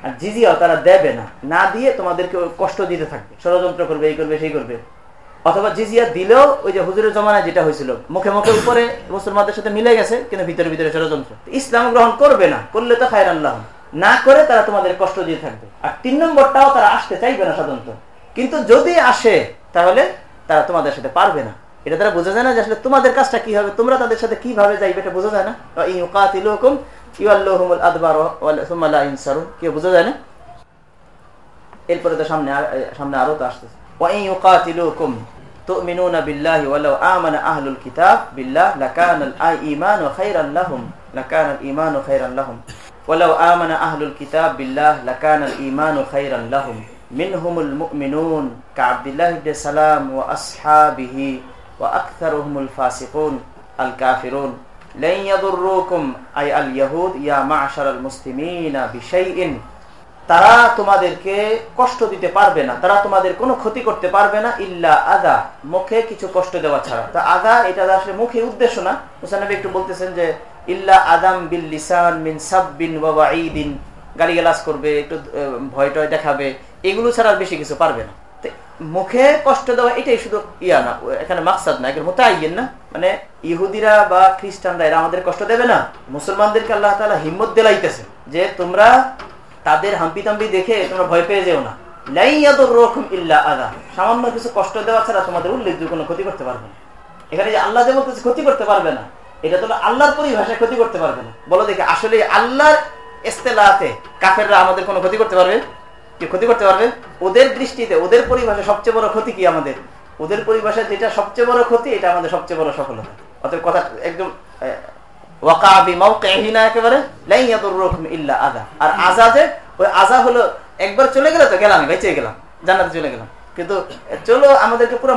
[SPEAKER 3] আর জিজিয়াও তারা দেবে না। না দিয়ে তোমাদেরকে কষ্ট দিতে থাকবে। ষড়যন্ত্র করবে, এই করবে, সেই করবে। অথবা জিজিয়া দিলেও ওই যে হুজুরের জমানায় যেটা হয়েছিল, মুখে মুখে উপরে মুসলমানদের সাথে মিলে গেছে, কিন্তু ভিতরে ভিতরে ষড়যন্ত্র। ইসলাম গ্রহণ করবে না, করলে তো খায়রান না করে তারা তোমাদের কষ্ট দিয়ে থাকবে। আর তিন নম্বরটাও তারা আসতে চাইবে না সাধারণত। কিন্তু যদি আসে, তাহলে তারা তোমাদের সাথে পারবে না। এটা তারা বোঝা যায় না যে আসলে তোমাদের কাজটা কি হবে, তোমরা তাদের সাথে কীভাবে যাইবে এটা বোঝা যায় না। কেউ বোঝা যায় না? এরপরে তো সামনে সামনে আরও তো আসতেছে। تؤمنون بالله ولو آمن أهل الكتاب بالله لكان الإيمان خيرا لهم لكان الإيمان خيرا لهم. ولو آمن أهل الكتاب بالله لكان الإيمان خيرا لهم. منهم المؤمنون كعبد الله بن سلام وأصحابه وأكثرهم الفاسقون الكافرون. لن يضروكم أي اليهود يا معشر المسلمين بشيء তারা তোমাদেরকে কষ্ট দিতে পারবে না, তারা তোমাদের কোনো ক্ষতি করতে পারবে না, ইল্লা আদা, মুখে কিছু কষ্ট দেওয়া ছাড়া। তা আদা, এটা আসলে মুখে উদ্দেশ্য না। হুসানবী একটু বলতেছেন যে, ইল্লা আদাম বিল লিসান মিন সাববিন বাবা ঈদিন গালিগালাজ করবে, একটু ভয় টয় দেখাবে, এগুলো ছাড়া বেশি কিছু পারবে না। মুখে কষ্ট দেওয়া এটাই শুধু ইয়া না, এখানে মাকসাদ না এখানে মতো না। মানে ইহুদিরা বা খ্রিস্টানরা, এরা আমাদের কষ্ট দেবে না। মুসলমানদেরকে আল্লাহ তালা হিম্মত দিলাইতেছে যে তোমরা তাদের হাম্পি তাম্পি দেখে তোমরা ভয় পেয়ে যেও না। সামান্য কিছু কষ্ট দেওয়া ছাড়া তোমাদের উল্লেখযোগ্য কোনো ক্ষতি করতে পারবে না। এখানে যে আল্লাহ যেমন কিছু ক্ষতি করতে পারবে না, এটা তো আল্লাহর পরিভাষায় ক্ষতি করতে পারবে না। বলো দেখে, আসলে আল্লাহর এস্তেলাতে কাফেররা আমাদের কোনো ক্ষতি করতে পারবে? কি ক্ষতি করতে পারবে? ওদের দৃষ্টিতে, ওদের পরিভাষা সবচেয়ে বড় ক্ষতি কি আমাদের? ওদের পরিভাষায় যেটা সবচেয়ে বড় ক্ষতি, এটা আমাদের সবচেয়ে বড় সফলতা। অতএব কথা একদম আর ওই আজা হলো একবার চলে গেলে তো গেলাম বেঁচে গেলাম, জান্নাতে চলে গেলাম। কিন্তু চলো আমাদেরকে পুরো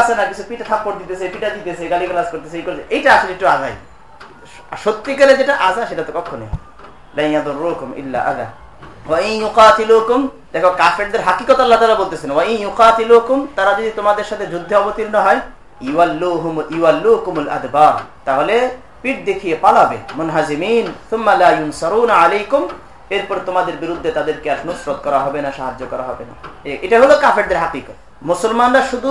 [SPEAKER 3] আসে না, কিছু পিঠা থাপ্পড় দিতেছে, পিঠা দিতেছে গালি গালাজ করতেছে, এই করছে, এইটা আসলে একটু আজাই। সত্যিকারে যেটা আজা সেটা তো কখনই দেখো তারা যদি তোমাদের সাথে যুদ্ধে অবতীর্ণ হয় তাহলে পিঠ দেখিয়ে পালাবে। মুনহাজিমিন আলাইকুম, এরপর তোমাদের বিরুদ্ধে তাদেরকে আর নুসরত করা হবে না, সাহায্য করা হবে না। এটা হলো কাফেরদের হাকিকত। মুসলমানরা শুধু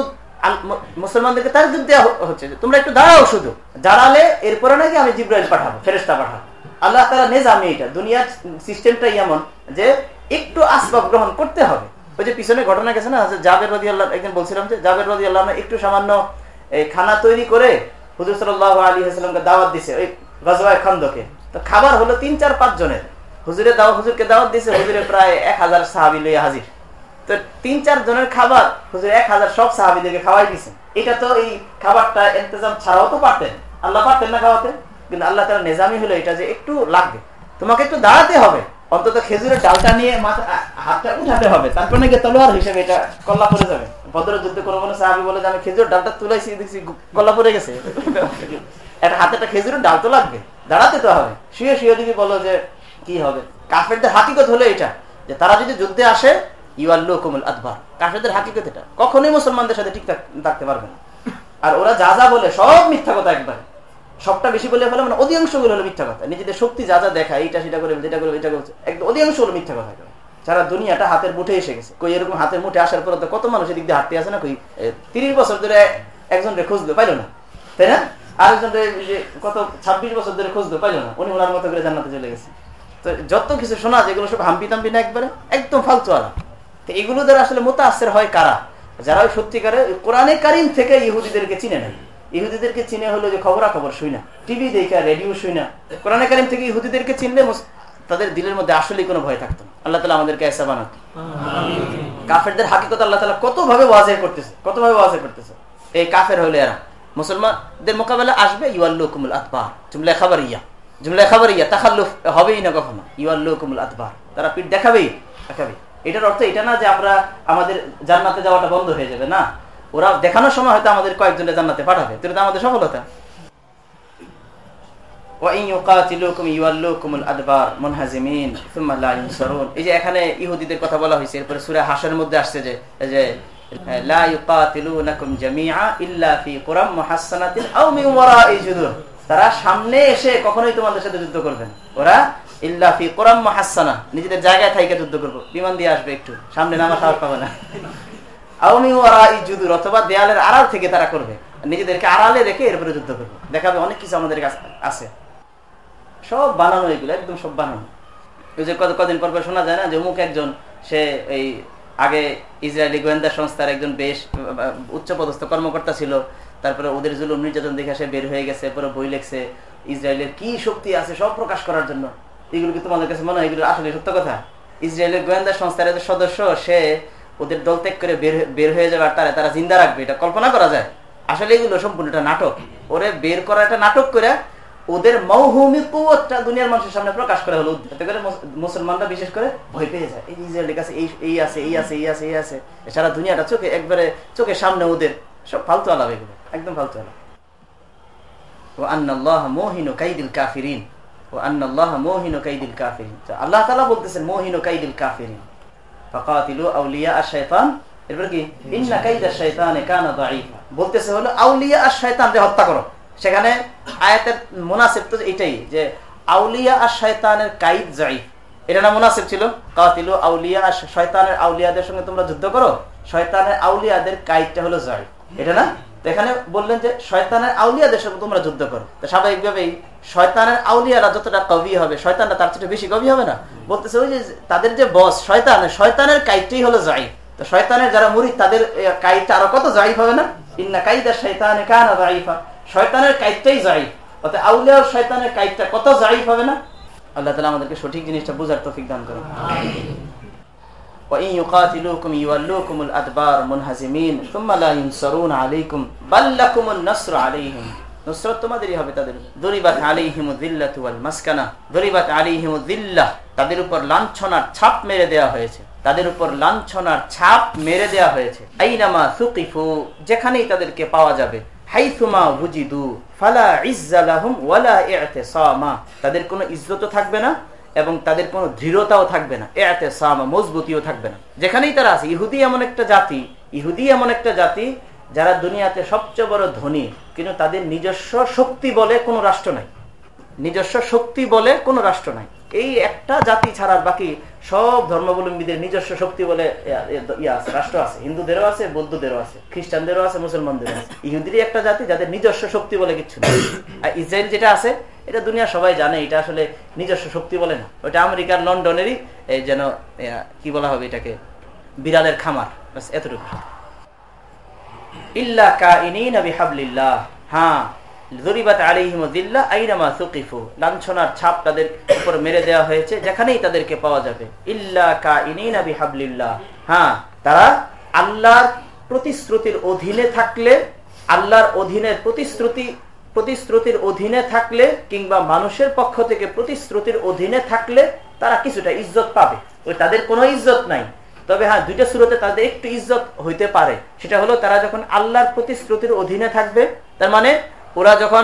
[SPEAKER 3] মুসলমানদেরকে তার যুদ্ধে হচ্ছে যে, তোমরা একটু দাঁড়াও শুধু। দাঁড়ালে এরপরে নাকি আমি জিব্রাইল পাঠাবো ফেরেস্তা পাঠাবো। আল্লাহ তারা নেজামি এটা। দুনিয়ার সিস্টেমটাই এমন যে, একটু আসবাব গ্রহণ করতে হবে। ওই যে পিছনে ঘটনা গেছে না জাবের রদি আল্লাহ একদিন বলছিলাম যে, জাবের রদি আল্লাহ একটু সামান্য খানা তৈরি করে হুজুর সাল্লাহ আলী হাসলামকে দাওয়াত দিছে, ওই গজওয়ায় খন্দকে। তো খাবার হলো তিন, চার, পাঁচ জনের। হুজুরে দাওয়া, হুজুরকে দাওয়াত দিছে, হুজুরে প্রায় এক হাজার সাহাবি লইয়া হাজির। তো তিন, চার জনের খাবার হুজুর এক হাজার সব সাহাবিদেরকে খাওয়াই দিছেন এটা তো এই খাবারটা ইন্তজাম ছাড়াও তো পারতেন। আল্লাহ পারতেন না খাওয়াতে? কিন্তু আল্লাহ তারা নিজামি হলো এটা যে একটু লাগবে। তোমাকে একটু দাঁড়াতে হবে। অন্তত খেজুরের ডালটা নিয়ে হাতটা উঠাতে হবে। তারপর নাকি তলোয়ার হিসেবে এটা কল্লা পরে যাবে। ভদ্র যুদ্ধ কোনো কোনো সাহাবি বলে যে আমি খেজুর ডালটা তুলাইছি, দেখছি কল্লা পরে গেছে। একটা হাতে একটা খেজুরের ডাল তো লাগবে, দাঁড়াতে তো হবে। শুয়ে শুয়ে যদি বলো যে কি হবে। কাফেরদের হাকিকত হলো এটা, যে তারা যদি যুদ্ধে আসে ইউআল্লু কুমুল আদবার। কাফেরদের হাকিকত এটা। কখনোই মুসলমানদের সাথে ঠিক থাক- থাকতে পারবে না। আর ওরা যা যা বলে, সব মিথ্যা কথা একবারে। সবটা বেশি বলে ফেলে মানে অধিকাংশগুলো হলো মিথ্যা কথা। নিজেদের শক্তি যা যা দেখায়, এইটা সেটা করে যেটা করে এটা করছে একদম অধিকাংশ হলো মিথ্যা কথা। সারা দুনিয়াটা হাতের মুঠে এসে গেছে। কই এরকম হাতের মুঠে আসার পর কত মানুষ এদিক দিয়ে হাঁটতে আসে না কই? তিরিশ বছর ধরে একজন রে খুঁজলো পাইলো না। তাই না? আরেকজন কত ছাব্বিশ বছর ধরে খুঁজলো পাইলো না। উনি ওনার মতো করে জান্নাতে চলে গেছে। তো যত কিছু শোনা যেগুলো সব হাম্পি তাম্পি না একবারে? একদম ফালতু আলা তো এগুলো দ্বারা আসলে মোতাসের হয় কারা? যারা ওই সত্যিকারে কোরআনে কারিম থেকে ইহুদিদেরকে চিনে নেয়। ইহুদিদেরকে চিনে হলো যে খবরাখবর শুই না। টিভি দেখা রেডিও শুই না। কোরআনে কারিম থেকে ইহুদিদেরকে চিনলে তাদের দিলের মধ্যে আসলেই কোনো ভয় থাকতো না। আল্লাহ তালা আমাদেরকে এসা বানাত। কাফেরদের হাকিকত আল্লাহ তালা কত ভাবে ওয়াজে করতেছে কত ভাবে ওয়াজে করতেছে। এই কাফের হলে এরা। মুসলমানদের মোকাবেলা আসবে ইউআল্লুকুমুল আতবার জুমলা খাবার ইয়া। জুমলা খাবার ইয়া তাখাল্লুফ হবেই না কখনো। ইউআল্লুকুমুল আতবার তারা পিঠ দেখাবেই দেখাবেই। এটার অর্থ এটা না যে আমরা আমাদের জান্নাতে যাওয়াটা বন্ধ হয়ে যাবে না। ওরা দেখানোর সময় হয়তো আমাদের কয়েকজনের জান্নাতে পাঠাবে। তো আমাদের সফলতা। তারা সামনে এসে কখনোই তোমাদের সাথে যুদ্ধ করবে ওরা ইল্লা ফি কুরাম মুহাসসানা, নিজেদের জায়গায় থাইকে যুদ্ধ করব। বিমান দিয়ে আসবে একটু, সামনে নামা সাহস পাবে না। অথবা দেয়ালের আড়াল থেকে তারা করবে। নিজেদেরকে আড়ালে রেখে এরপরে যুদ্ধ করবে। দেখাবে অনেক কিছু আমাদের আছে। সব বানানো এগুলো, একদম সব বানানো। ওই যে কত কদিন পর শোনা যায় না যে অমুক একজন, সে এই আগে ইসরায়েলি গোয়েন্দা সংস্থার একজন বেশ উচ্চপদস্থ কর্মকর্তা ছিল। তারপরে ওদের জুলুম নির্যাতন দেখে সে বের হয়ে গেছে, পরে বই লেখছে। ইসরায়েলের কি শক্তি আছে সব প্রকাশ করার জন্য। এগুলো কি তোমাদের কাছে মনে হয় এগুলো আসলে সত্য কথা? ইসরায়েলের গোয়েন্দা সংস্থার সদস্য, সে ওদের দল ত্যাগ করে বের বের হয়ে যাবে আর তারা তারা জিন্দা রাখবে, এটা কল্পনা করা যায়। আসলে এগুলো সম্পূর্ণ একটা নাটক। ওরে বের করা একটা নাটক করে ওদের মৌহুমি কুয়তটা দুনিয়ার মানুষের সামনে প্রকাশ করা হলো। এতে করে মুসলমানরা বিশেষ করে ভয় পেয়ে যায়। এই ইসরায়েলের কাছে এই এই আছে এই আছে এই আছে এই আছে। সারা দুনিয়াটা চোখে একবারে চোখের সামনে ওদের সব ফালতু আলাপ এগুলো। একদম ফালতু আলাপ। ও আন্নাল্লাহ মোহিনু কাইদিল কাফিরিন। ও আন্নাল্লাহ মোহিনু কাইদিল কাফিরিন। আল্লাহ তাআলা বলতেছেন, মোহিনু কাইদিল কাফিরিন। ফাকাতিলু আউলিয়া আশ-শাইতান। এরপর কি? ইন্না কাইদা শাইতানে কানা দাঈফা। বলতেছে হলো, আউলিয়া আশ-শাইতানকে হত্যা করো। সেখানে আয়াতের মুনাসিব তো এটাই, যে আউলিয়া আর শয়তানের কাইদ জাইফ এটা না মুনাসিব ছিল? কাতিলু আউলিয়া আর শয়তানের আউলিয়াদের সঙ্গে তোমরা যুদ্ধ করো? শয়তানের আউলিয়াদের কাইদটা হলো জাইফ এটা না? এখানে বললেন যে, শয়তানের আউলিয়াদের সঙ্গে তোমরা যুদ্ধ করো। তো স্বাভাবিকভাবেই শয়তানের আউলিয়ারা যতটা কবি হবে শয়তানরা তার চেয়ে বেশি কবি হবে না বলতেছে ওই যে তাদের যে বস শয়তান শয়তানের কাইদটাই হলো জাইফ তো শয়তানের যারা মুরিদ তাদের এ, কাইদটা আরো কত জাইফ হবে না ইন্না কাইদা শয়তানে কানা জাইফা শয়তানের কাইদটাই জাইফ অর্থাৎ আউলিয়া আর শয়তানের কাইদটা কত জাইফ হবে না আল্লাহ তাআলা আমাদেরকে সঠিক জিনিসটা বোঝার তৌফিক দান করুন وإن يقاتلوكم يولوكم الأدبار منهزمين ثم لا ينصرون عليكم بل لكم النصر عليهم যেখানেই তাদেরকে পাওয়া যাবে। তাদের কোনো ইজ্জতও থাকবে না এবং তাদের কোনো দৃঢ়তাও থাকবে না। এতে সামা মজবুতিও থাকবে না। যেখানেই তারা আছে, ইহুদি এমন একটা জাতি, ইহুদি এমন একটা জাতি যারা দুনিয়াতে সবচেয়ে বড় ধনী, কিন্তু তাদের নিজস্ব শক্তি বলে কোনো রাষ্ট্র নাই। নিজস্ব শক্তি বলে কোনো রাষ্ট্র নাই। এই একটা জাতি ছাড়ার বাকি সব ধর্মাবলম্বীদের নিজস্ব শক্তি বলে রাষ্ট্র আছে। হিন্দুদেরও আছে, বৌদ্ধদেরও আছে, খ্রিস্টানদেরও আছে, মুসলমানদেরও আছে। ইহুদিরই একটা জাতি যাদের নিজস্ব শক্তি বলে কিছু নেই। আর ইসরায়েল যেটা আছে, এটা দুনিয়া সবাই জানে, এটা আসলে নিজস্ব শক্তি বলে না। ওটা আমেরিকার লন্ডনেরই যেন কি বলা হবে এটাকে? বিড়ালের খামার। এতটুকু। ইল্লা কা ইনি নবী হাবলিল্লাহ হ্যাঁ লাঞ্ছনার ছাপ তাদের উপর মেরে দেওয়া হয়েছে, যেখানেই তাদেরকে পাওয়া যাবে। ইল্লা কা ইনি হাবলিল্লাহ হ্যাঁ তারা আল্লাহর প্রতিশ্রুতির অধীনে থাকলে, আল্লাহর অধীনের প্রতিশ্রুতি, প্রতিশ্রুতির অধীনে থাকলে কিংবা মানুষের পক্ষ থেকে প্রতিশ্রুতির অধীনে থাকলে তারা কিছুটা ইজ্জত পাবে। ওই তাদের কোনো ইজ্জত নাই। তবে হ্যাঁ দুইটা সুরতে তাদের একটু ইজ্জত হইতে পারে। সেটা হলো তারা যখন আল্লাহর প্রতিশ্রুতির অধীনে থাকবে, তার মানে ওরা যখন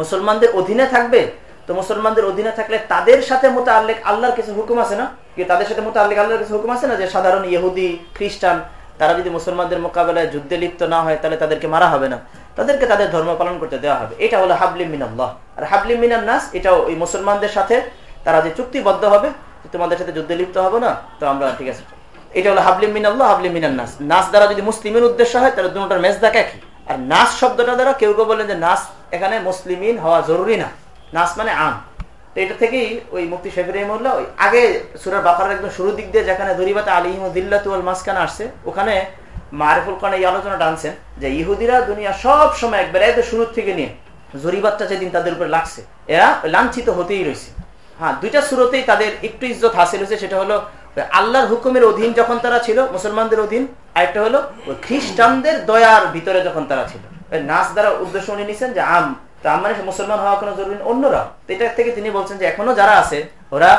[SPEAKER 3] মুসলমানদের অধীনে থাকবে, তো মুসলমানদের অধীনে থাকলে তাদের সাথে মতো আল্লেখ আল্লাহর কিছু হুকুম আছে না? কি তাদের সাথে মতো আল্লেখ আল্লাহর কিছু হুকুম আছে না যে সাধারণ ইহুদি, খ্রিস্টান, তারা যদি মুসলমানদের মোকাবেলায় যুদ্ধে লিপ্ত না হয়, তাহলে তাদেরকে মারা হবে না। তাদেরকে তাদের ধর্ম পালন করতে দেওয়া হবে। এটা হলো হাবলিম মিনাল্লাহ। আর হাবলিম মিনান নাস, এটাও ওই মুসলমানদের সাথে তারা যে চুক্তিবদ্ধ হবে তোমাদের সাথে যুদ্ধে লিপ্ত হবে না, তো আমরা ঠিক আছে। এটা হলো হাবলিম মিনাল্লাহ হাবলিম মিনান নাস। নাস দ্বারা যদি মুসলিমের উদ্দেশ্য হয়, তাহলে দুটার দেখা একই? আর নাস শব্দটা দ্বারা কেউ কেউ বলেন যে নাস এখানে মুসলিমিন হওয়া জরুরি না। নাস মানে আম। তো এটা থেকেই ওই মুক্তি শেফির রহিমুল্লাহ ওই আগে সুরার বাকার একদম শুরু দিক দিয়ে যেখানে দরিবাতে আলিহিমুদ্দিল্লাতুল মাসখানা আসছে, ওখানে মারিফুল খান এই আলোচনা টানছেন যে ইহুদিরা দুনিয়া সব সময় একবার একদম শুরু থেকে নিয়ে জরিবাতটা যেদিন তাদের উপরে লাগছে, এরা লাঞ্ছিত হতেই রয়েছে। হ্যাঁ দুইটা সুরতেই তাদের একটু ইজ্জত হাসিল হয়েছে, সেটা হলো আল্লাহর হুকুমের অধীন যখন তারা ছিল, মুসলমানদের অধীন, আরেকটা হলো খ্রিস্টানদের দয়ার ভিতরে যখন তারা ছিল। নাচ দ্বারা উদ্দেশ্য উনি নিছেন যে আম, তা মানে মুসলমান হওয়া কোনো জরুরি অন্যরা। এটা থেকে তিনি বলছেন যে এখনও যারা আছে, ওরা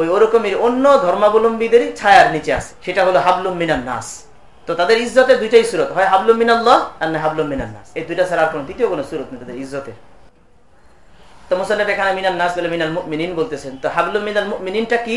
[SPEAKER 3] ওই ওরকমের অন্য ধর্মাবলম্বীদেরই ছায়ার নিচে আছে। সেটা হলো হাবলুম মিনান নাস। তো তাদের ইজ্জতের দুইটাই সুরত, হয় হাবলুম মিনাল্লাহ আর না হাবলুম মিনান নাস। এই দুইটা ছাড়া আর কোনো দ্বিতীয় কোনো সুরত নেই তাদের ইজ্জতের। তো মুসান্নব এখানে মিনান নাস বলে মিনাল মিনিন বলতেছেন। তো হাবলুম মিনাল মিনিনটা কি?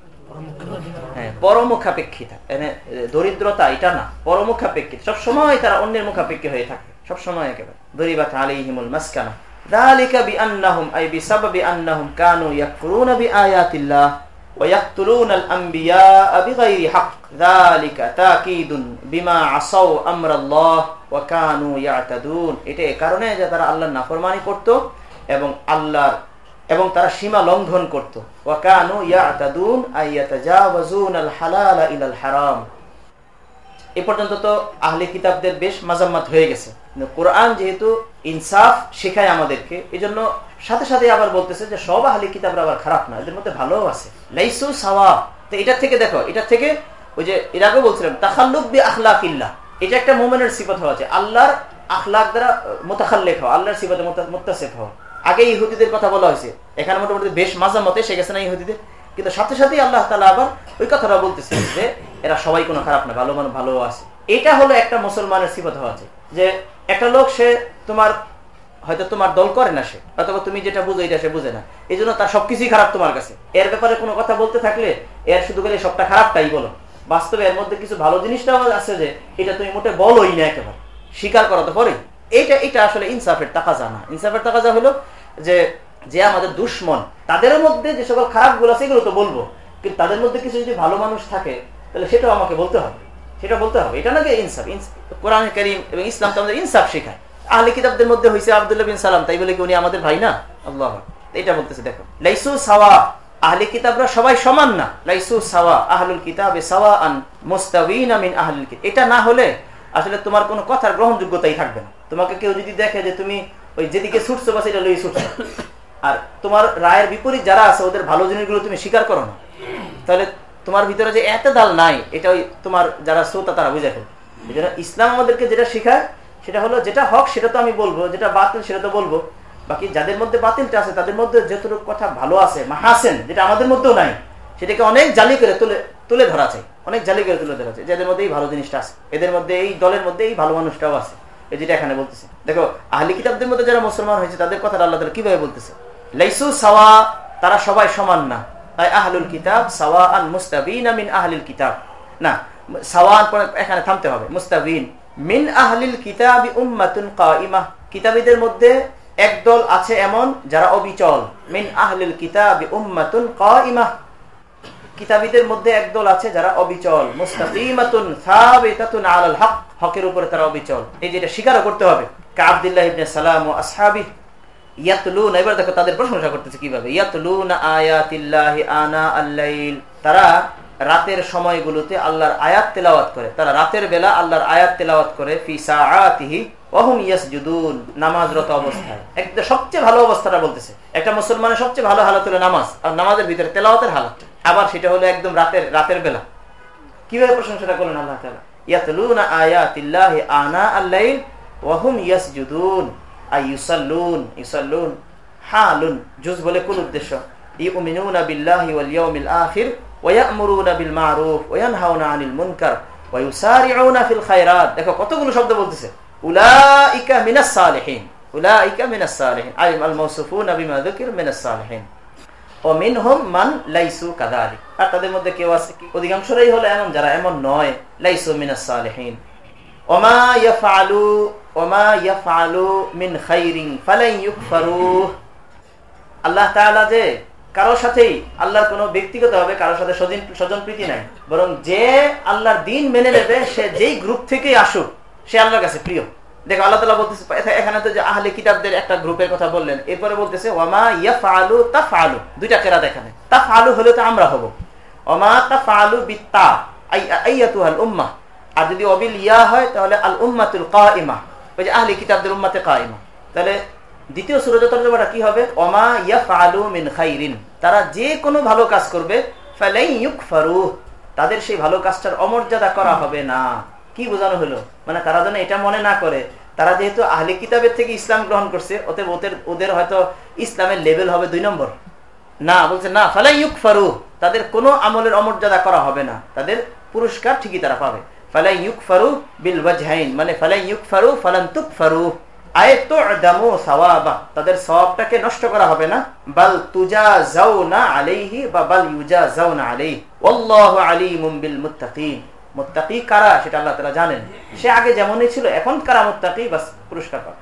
[SPEAKER 3] হ্যাঁ পরমুখাপেক্ষিতা দরিদ্রতা এটা না পরমুখাপেক্ষিত সবসময় তারা অন্যের মুখাপেক্ষী হয়ে থাকে সবসময় একেবারে দরিবাত আলাইহিমুল মাসকানা ذلك بأنهم أي بسبب أنهم كانوا يكفرون بآيات الله ويقتلون الأنبياء بغير حق ذلك تأكيد بما عصوا أمر الله وكانوا يعتدون এটা এই কারণে যে তারা আল্লাহর নাফরমানি করত এবং আল্লাহর এবং তারা সীমা লঙ্ঘন করত। হারাম। এ পর্যন্ত তো আহলে কিতাবদের বেশ মাজাম্মাত হয়ে গেছে। কোরআন যেহেতু ইনসাফ শেখায় আমাদেরকে এই জন্য সাথে সাথে আবার বলতেছে যে সব আহলে কিতাবরা আবার খারাপ না, এদের মধ্যে ভালো আছে। লাইসু সাওয়া তো এটা থেকে দেখো এটা থেকে ওই যে এর আগে বলছিলাম, তাখাল্লুক আখলাক ইল্লাহ এটা একটা মোমেনের সিফত হওয়া আছে আল্লাহর আখলাক দ্বারা মোতাখাল্লেক হওয়া, আল্লাহর সিফতে মোত্তাসেফ হওয়া। আগে ইহুদিদের কথা বলা হয়েছে। এখানে মোটামুটি বেশ মাঝামতে সে গেছে না ইহুদিদের। কিন্তু সাথে সাথেই আল্লাহ তালা আবার ওই কথাটা বলতেছে যে, এরা সবাই কোনো খারাপ না, ভালো মানে ভালো আছে। এটা হলো একটা মুসলমানের সিফত হওয়া আছে যে একটা লোক, সে তোমার, হয়তো তোমার দল করে না সে, অথবা তুমি যেটা বুঝো এটা সে বুঝে না। এই জন্য তার সবকিছুই খারাপ তোমার কাছে। এর ব্যাপারে কোনো কথা বলতে থাকলে, এর শুধু করে সবটা খারাপটাই বলো। বাস্তবে এর মধ্যে কিছু ভালো জিনিসটাও আছে যে, এটা তুমি মোটে বলোই না একেবারে। স্বীকার করা তো পরে এইটা, এটা আসলে ইনসাফের টাকা জানা ইনসাফের টাকা যা হলো যে যে আমাদের দুশ্মন, তাদের মধ্যে যে সকল খারাপগুলো আছে, এগুলো তো বলব। কিন্তু তাদের মধ্যে কিছু যদি ভালো মানুষ থাকে, তাহলে সেটাও আমাকে বলতে হবে। সেটা বলতে হবে। এটা নাকি ইনসাফ? কোরআন করিম এবং ইসলাম তো আমাদের ইনসাফ শেখায়। আহলে কিতাবদের মধ্যে হয়েছে আবদুল্লাহ বিন সালাম, তাই বলে কি উনি আমাদের ভাই না? আল্লাহ এটা বলতেছে, দেখো। লাইসু সাওয়া, আহলে কিতাবরা সবাই সমান না। লাইসু সাওয়া, আহলুল কিতাবে সাওয়া আন মুস্তাবিনা আমিন আহলুল কিতাব। এটা না হলে আসলে তোমার কোনো কথার গ্রহণযোগ্যতাই থাকবে না। তোমাকে কেউ যদি দেখে যে তুমি ওই যেদিকে ছুটছো বা সেটা লই ছুটছো। আর তোমার রায়ের বিপরীত যারা আছে, ওদের ভালো জিনিসগুলো তুমি স্বীকার করো না। তাহলে তোমার ভিতরে যে এত দাল নাই, এটা ওই তোমার যারা শ্রোতা তারা বুঝে জন্য ইসলাম আমাদেরকে যেটা শেখায়, সেটা হলো যেটা হক সেটা তো আমি বলব, যেটা বাতিল সেটা তো বলব। বাকি যাদের মধ্যে বাতিলটা আছে, তাদের মধ্যে যতটুকু কথা ভালো আছে, মাহাসেন, যেটা আমাদের মধ্যেও নাই, সেটাকে অনেক জালি করে তুলে তুলে ধরা চাই অনেক জালি করে তুলে ধরা চাই যাদের মধ্যে এই ভালো জিনিসটা আছে। এদের মধ্যে এই দলের মধ্যে এই ভালো মানুষটাও আছে। এই যেটা এখানে বলতেছে। দেখো, আহলি কিতাবদের মধ্যে যারা মুসলমান হয়েছে, তাদের কথা আল্লাহ তালা কীভাবে বলতেছে? লাইসু সাওয়া, তারা সবাই সমান না। আহলুল কিতাব সাওয়া মুস্তাবিন মিন আহলিল কিতাব। না, সাওয়ান এখানে থামতে হবে। মুস্তাবিন মিন আহলিল কিতাবি উম্মাতুন কাইমা। কিতাবীদের মধ্যে একদল আছে এমন যারা অবিচল। মিন আহলিল কিতাবি উম্মাতুন কাইমা। কিতাবীদের মধ্যে একদল আছে যারা অবিচল হকের উপরে তারা অবিচল। এই যেটা স্বীকারও করতে হবে। আয়াত তেলাওয়াত করে। তারা রাতের বেলা আল্লাহর আয়াত তেলাওয়াত করে নামাজরত অবস্থায়। একদম সবচেয়ে ভালো অবস্থাটা বলতেছে। একটা মুসলমানের সবচেয়ে ভালো হালত হলো নামাজ, আর নামাজের ভিতরে তেলাওয়াতের হালত আবার সেটা হলো একদম রাতের রাতের বেলা। কীভাবে প্রশংসাটা করলেন আল্লাহ তালা ইয়াতলুনা আয়াতিল্লাহি আনা আল্লাইল ওয়াহুম ইয়াসজুদুন। আই ইউসাল্লুন ইউসাল্লুন। হালুন, জুজ বলে কোন উদ্দেশ্য? ইউমিনুনা বিল্লাহি ওয়াল ইয়াউমিল আখির ওয়ায়ামুরুনা বিল মারুফ ওয়ায়ানহাউনা আনিল মুনকার ওয়ায়ুসারিউনা ফিল খায়রাত। দেখো কতগুলো শব্দ বলতেছে। উলাইকা মিনাস সালিহিন, উলাইকা মিনাস সালিহিন। আল মাউসুফুনা বিমা যুকির মিনাস সালিহিন। অমিন নয় আল্লাহ যে কারোর সাথেই আল্লাহর কোনো ব্যক্তিগতভাবে কারোর সাথে স্বজন প্রীতি নাই, বরং যে আল্লাহর দিন মেনে নেবে, সে যেই গ্রুপ থেকেই আসুক, সে আল্লাহর কাছে প্রিয়। দেখো আল্লাহ তালা বলতেছে এখানে তো যে আহলে কিতাবদের একটা গ্রুপের কথা বললেন। এরপরে বলতেছে ওমা ইয়া ফালু তা ফালু দুইটা কেরা দেখানে তা ফালু হলে তো আমরা হব। ওমা তা ফালু বিত্তা আইয়াতুহাল আর যদি অবিল ইয়া হয়, তাহলে আল উম্মাতুল কাইমা ওই যে আহলে কিতাবদের উম্মাতে কাইমা তাহলে দ্বিতীয় সুরজ তর্জমাটা কি হবে? অমা ইয়া ফালু মিন খাইরিন। তারা যে কোনো ভালো কাজ করবে তাদের সেই ভালো কাজটার অমর্যাদা করা হবে না। কি বোঝানো হলো? মানে তারা যেন এটা মনে না করে। তারা যেহেতু আহলে কিতাবের থেকে ইসলাম গ্রহণ করছে ওদের ওদের ওদের হয়তো ইসলামের লেভেল হবে দুই নম্বর। না, বলছে না, ফালাই ইউক ফারু তাদের কোনো আমলের অমর্যাদা করা হবে না। তাদের পুরস্কার ঠিকই তারা পাবে। ফালাই ইউক ফারু বিল ওয়াজহাইন মানে ফালাই ইউক ফারু ফালান তুক ফারু তাদের সবটাকে নষ্ট করা হবে না। বাল তুজা যাও না আলাইহি বা বাল ইউজা যাও না আলাইহি। আল্লাহ আলিমুম বিল মুত্তাকিন। মুত্তাকি কারা সেটা আল্লাহ তালা জানেন। সে আগে যেমনই ছিল, এখন কারা মোত্তাকি? বাস পুরস্কার পাবে।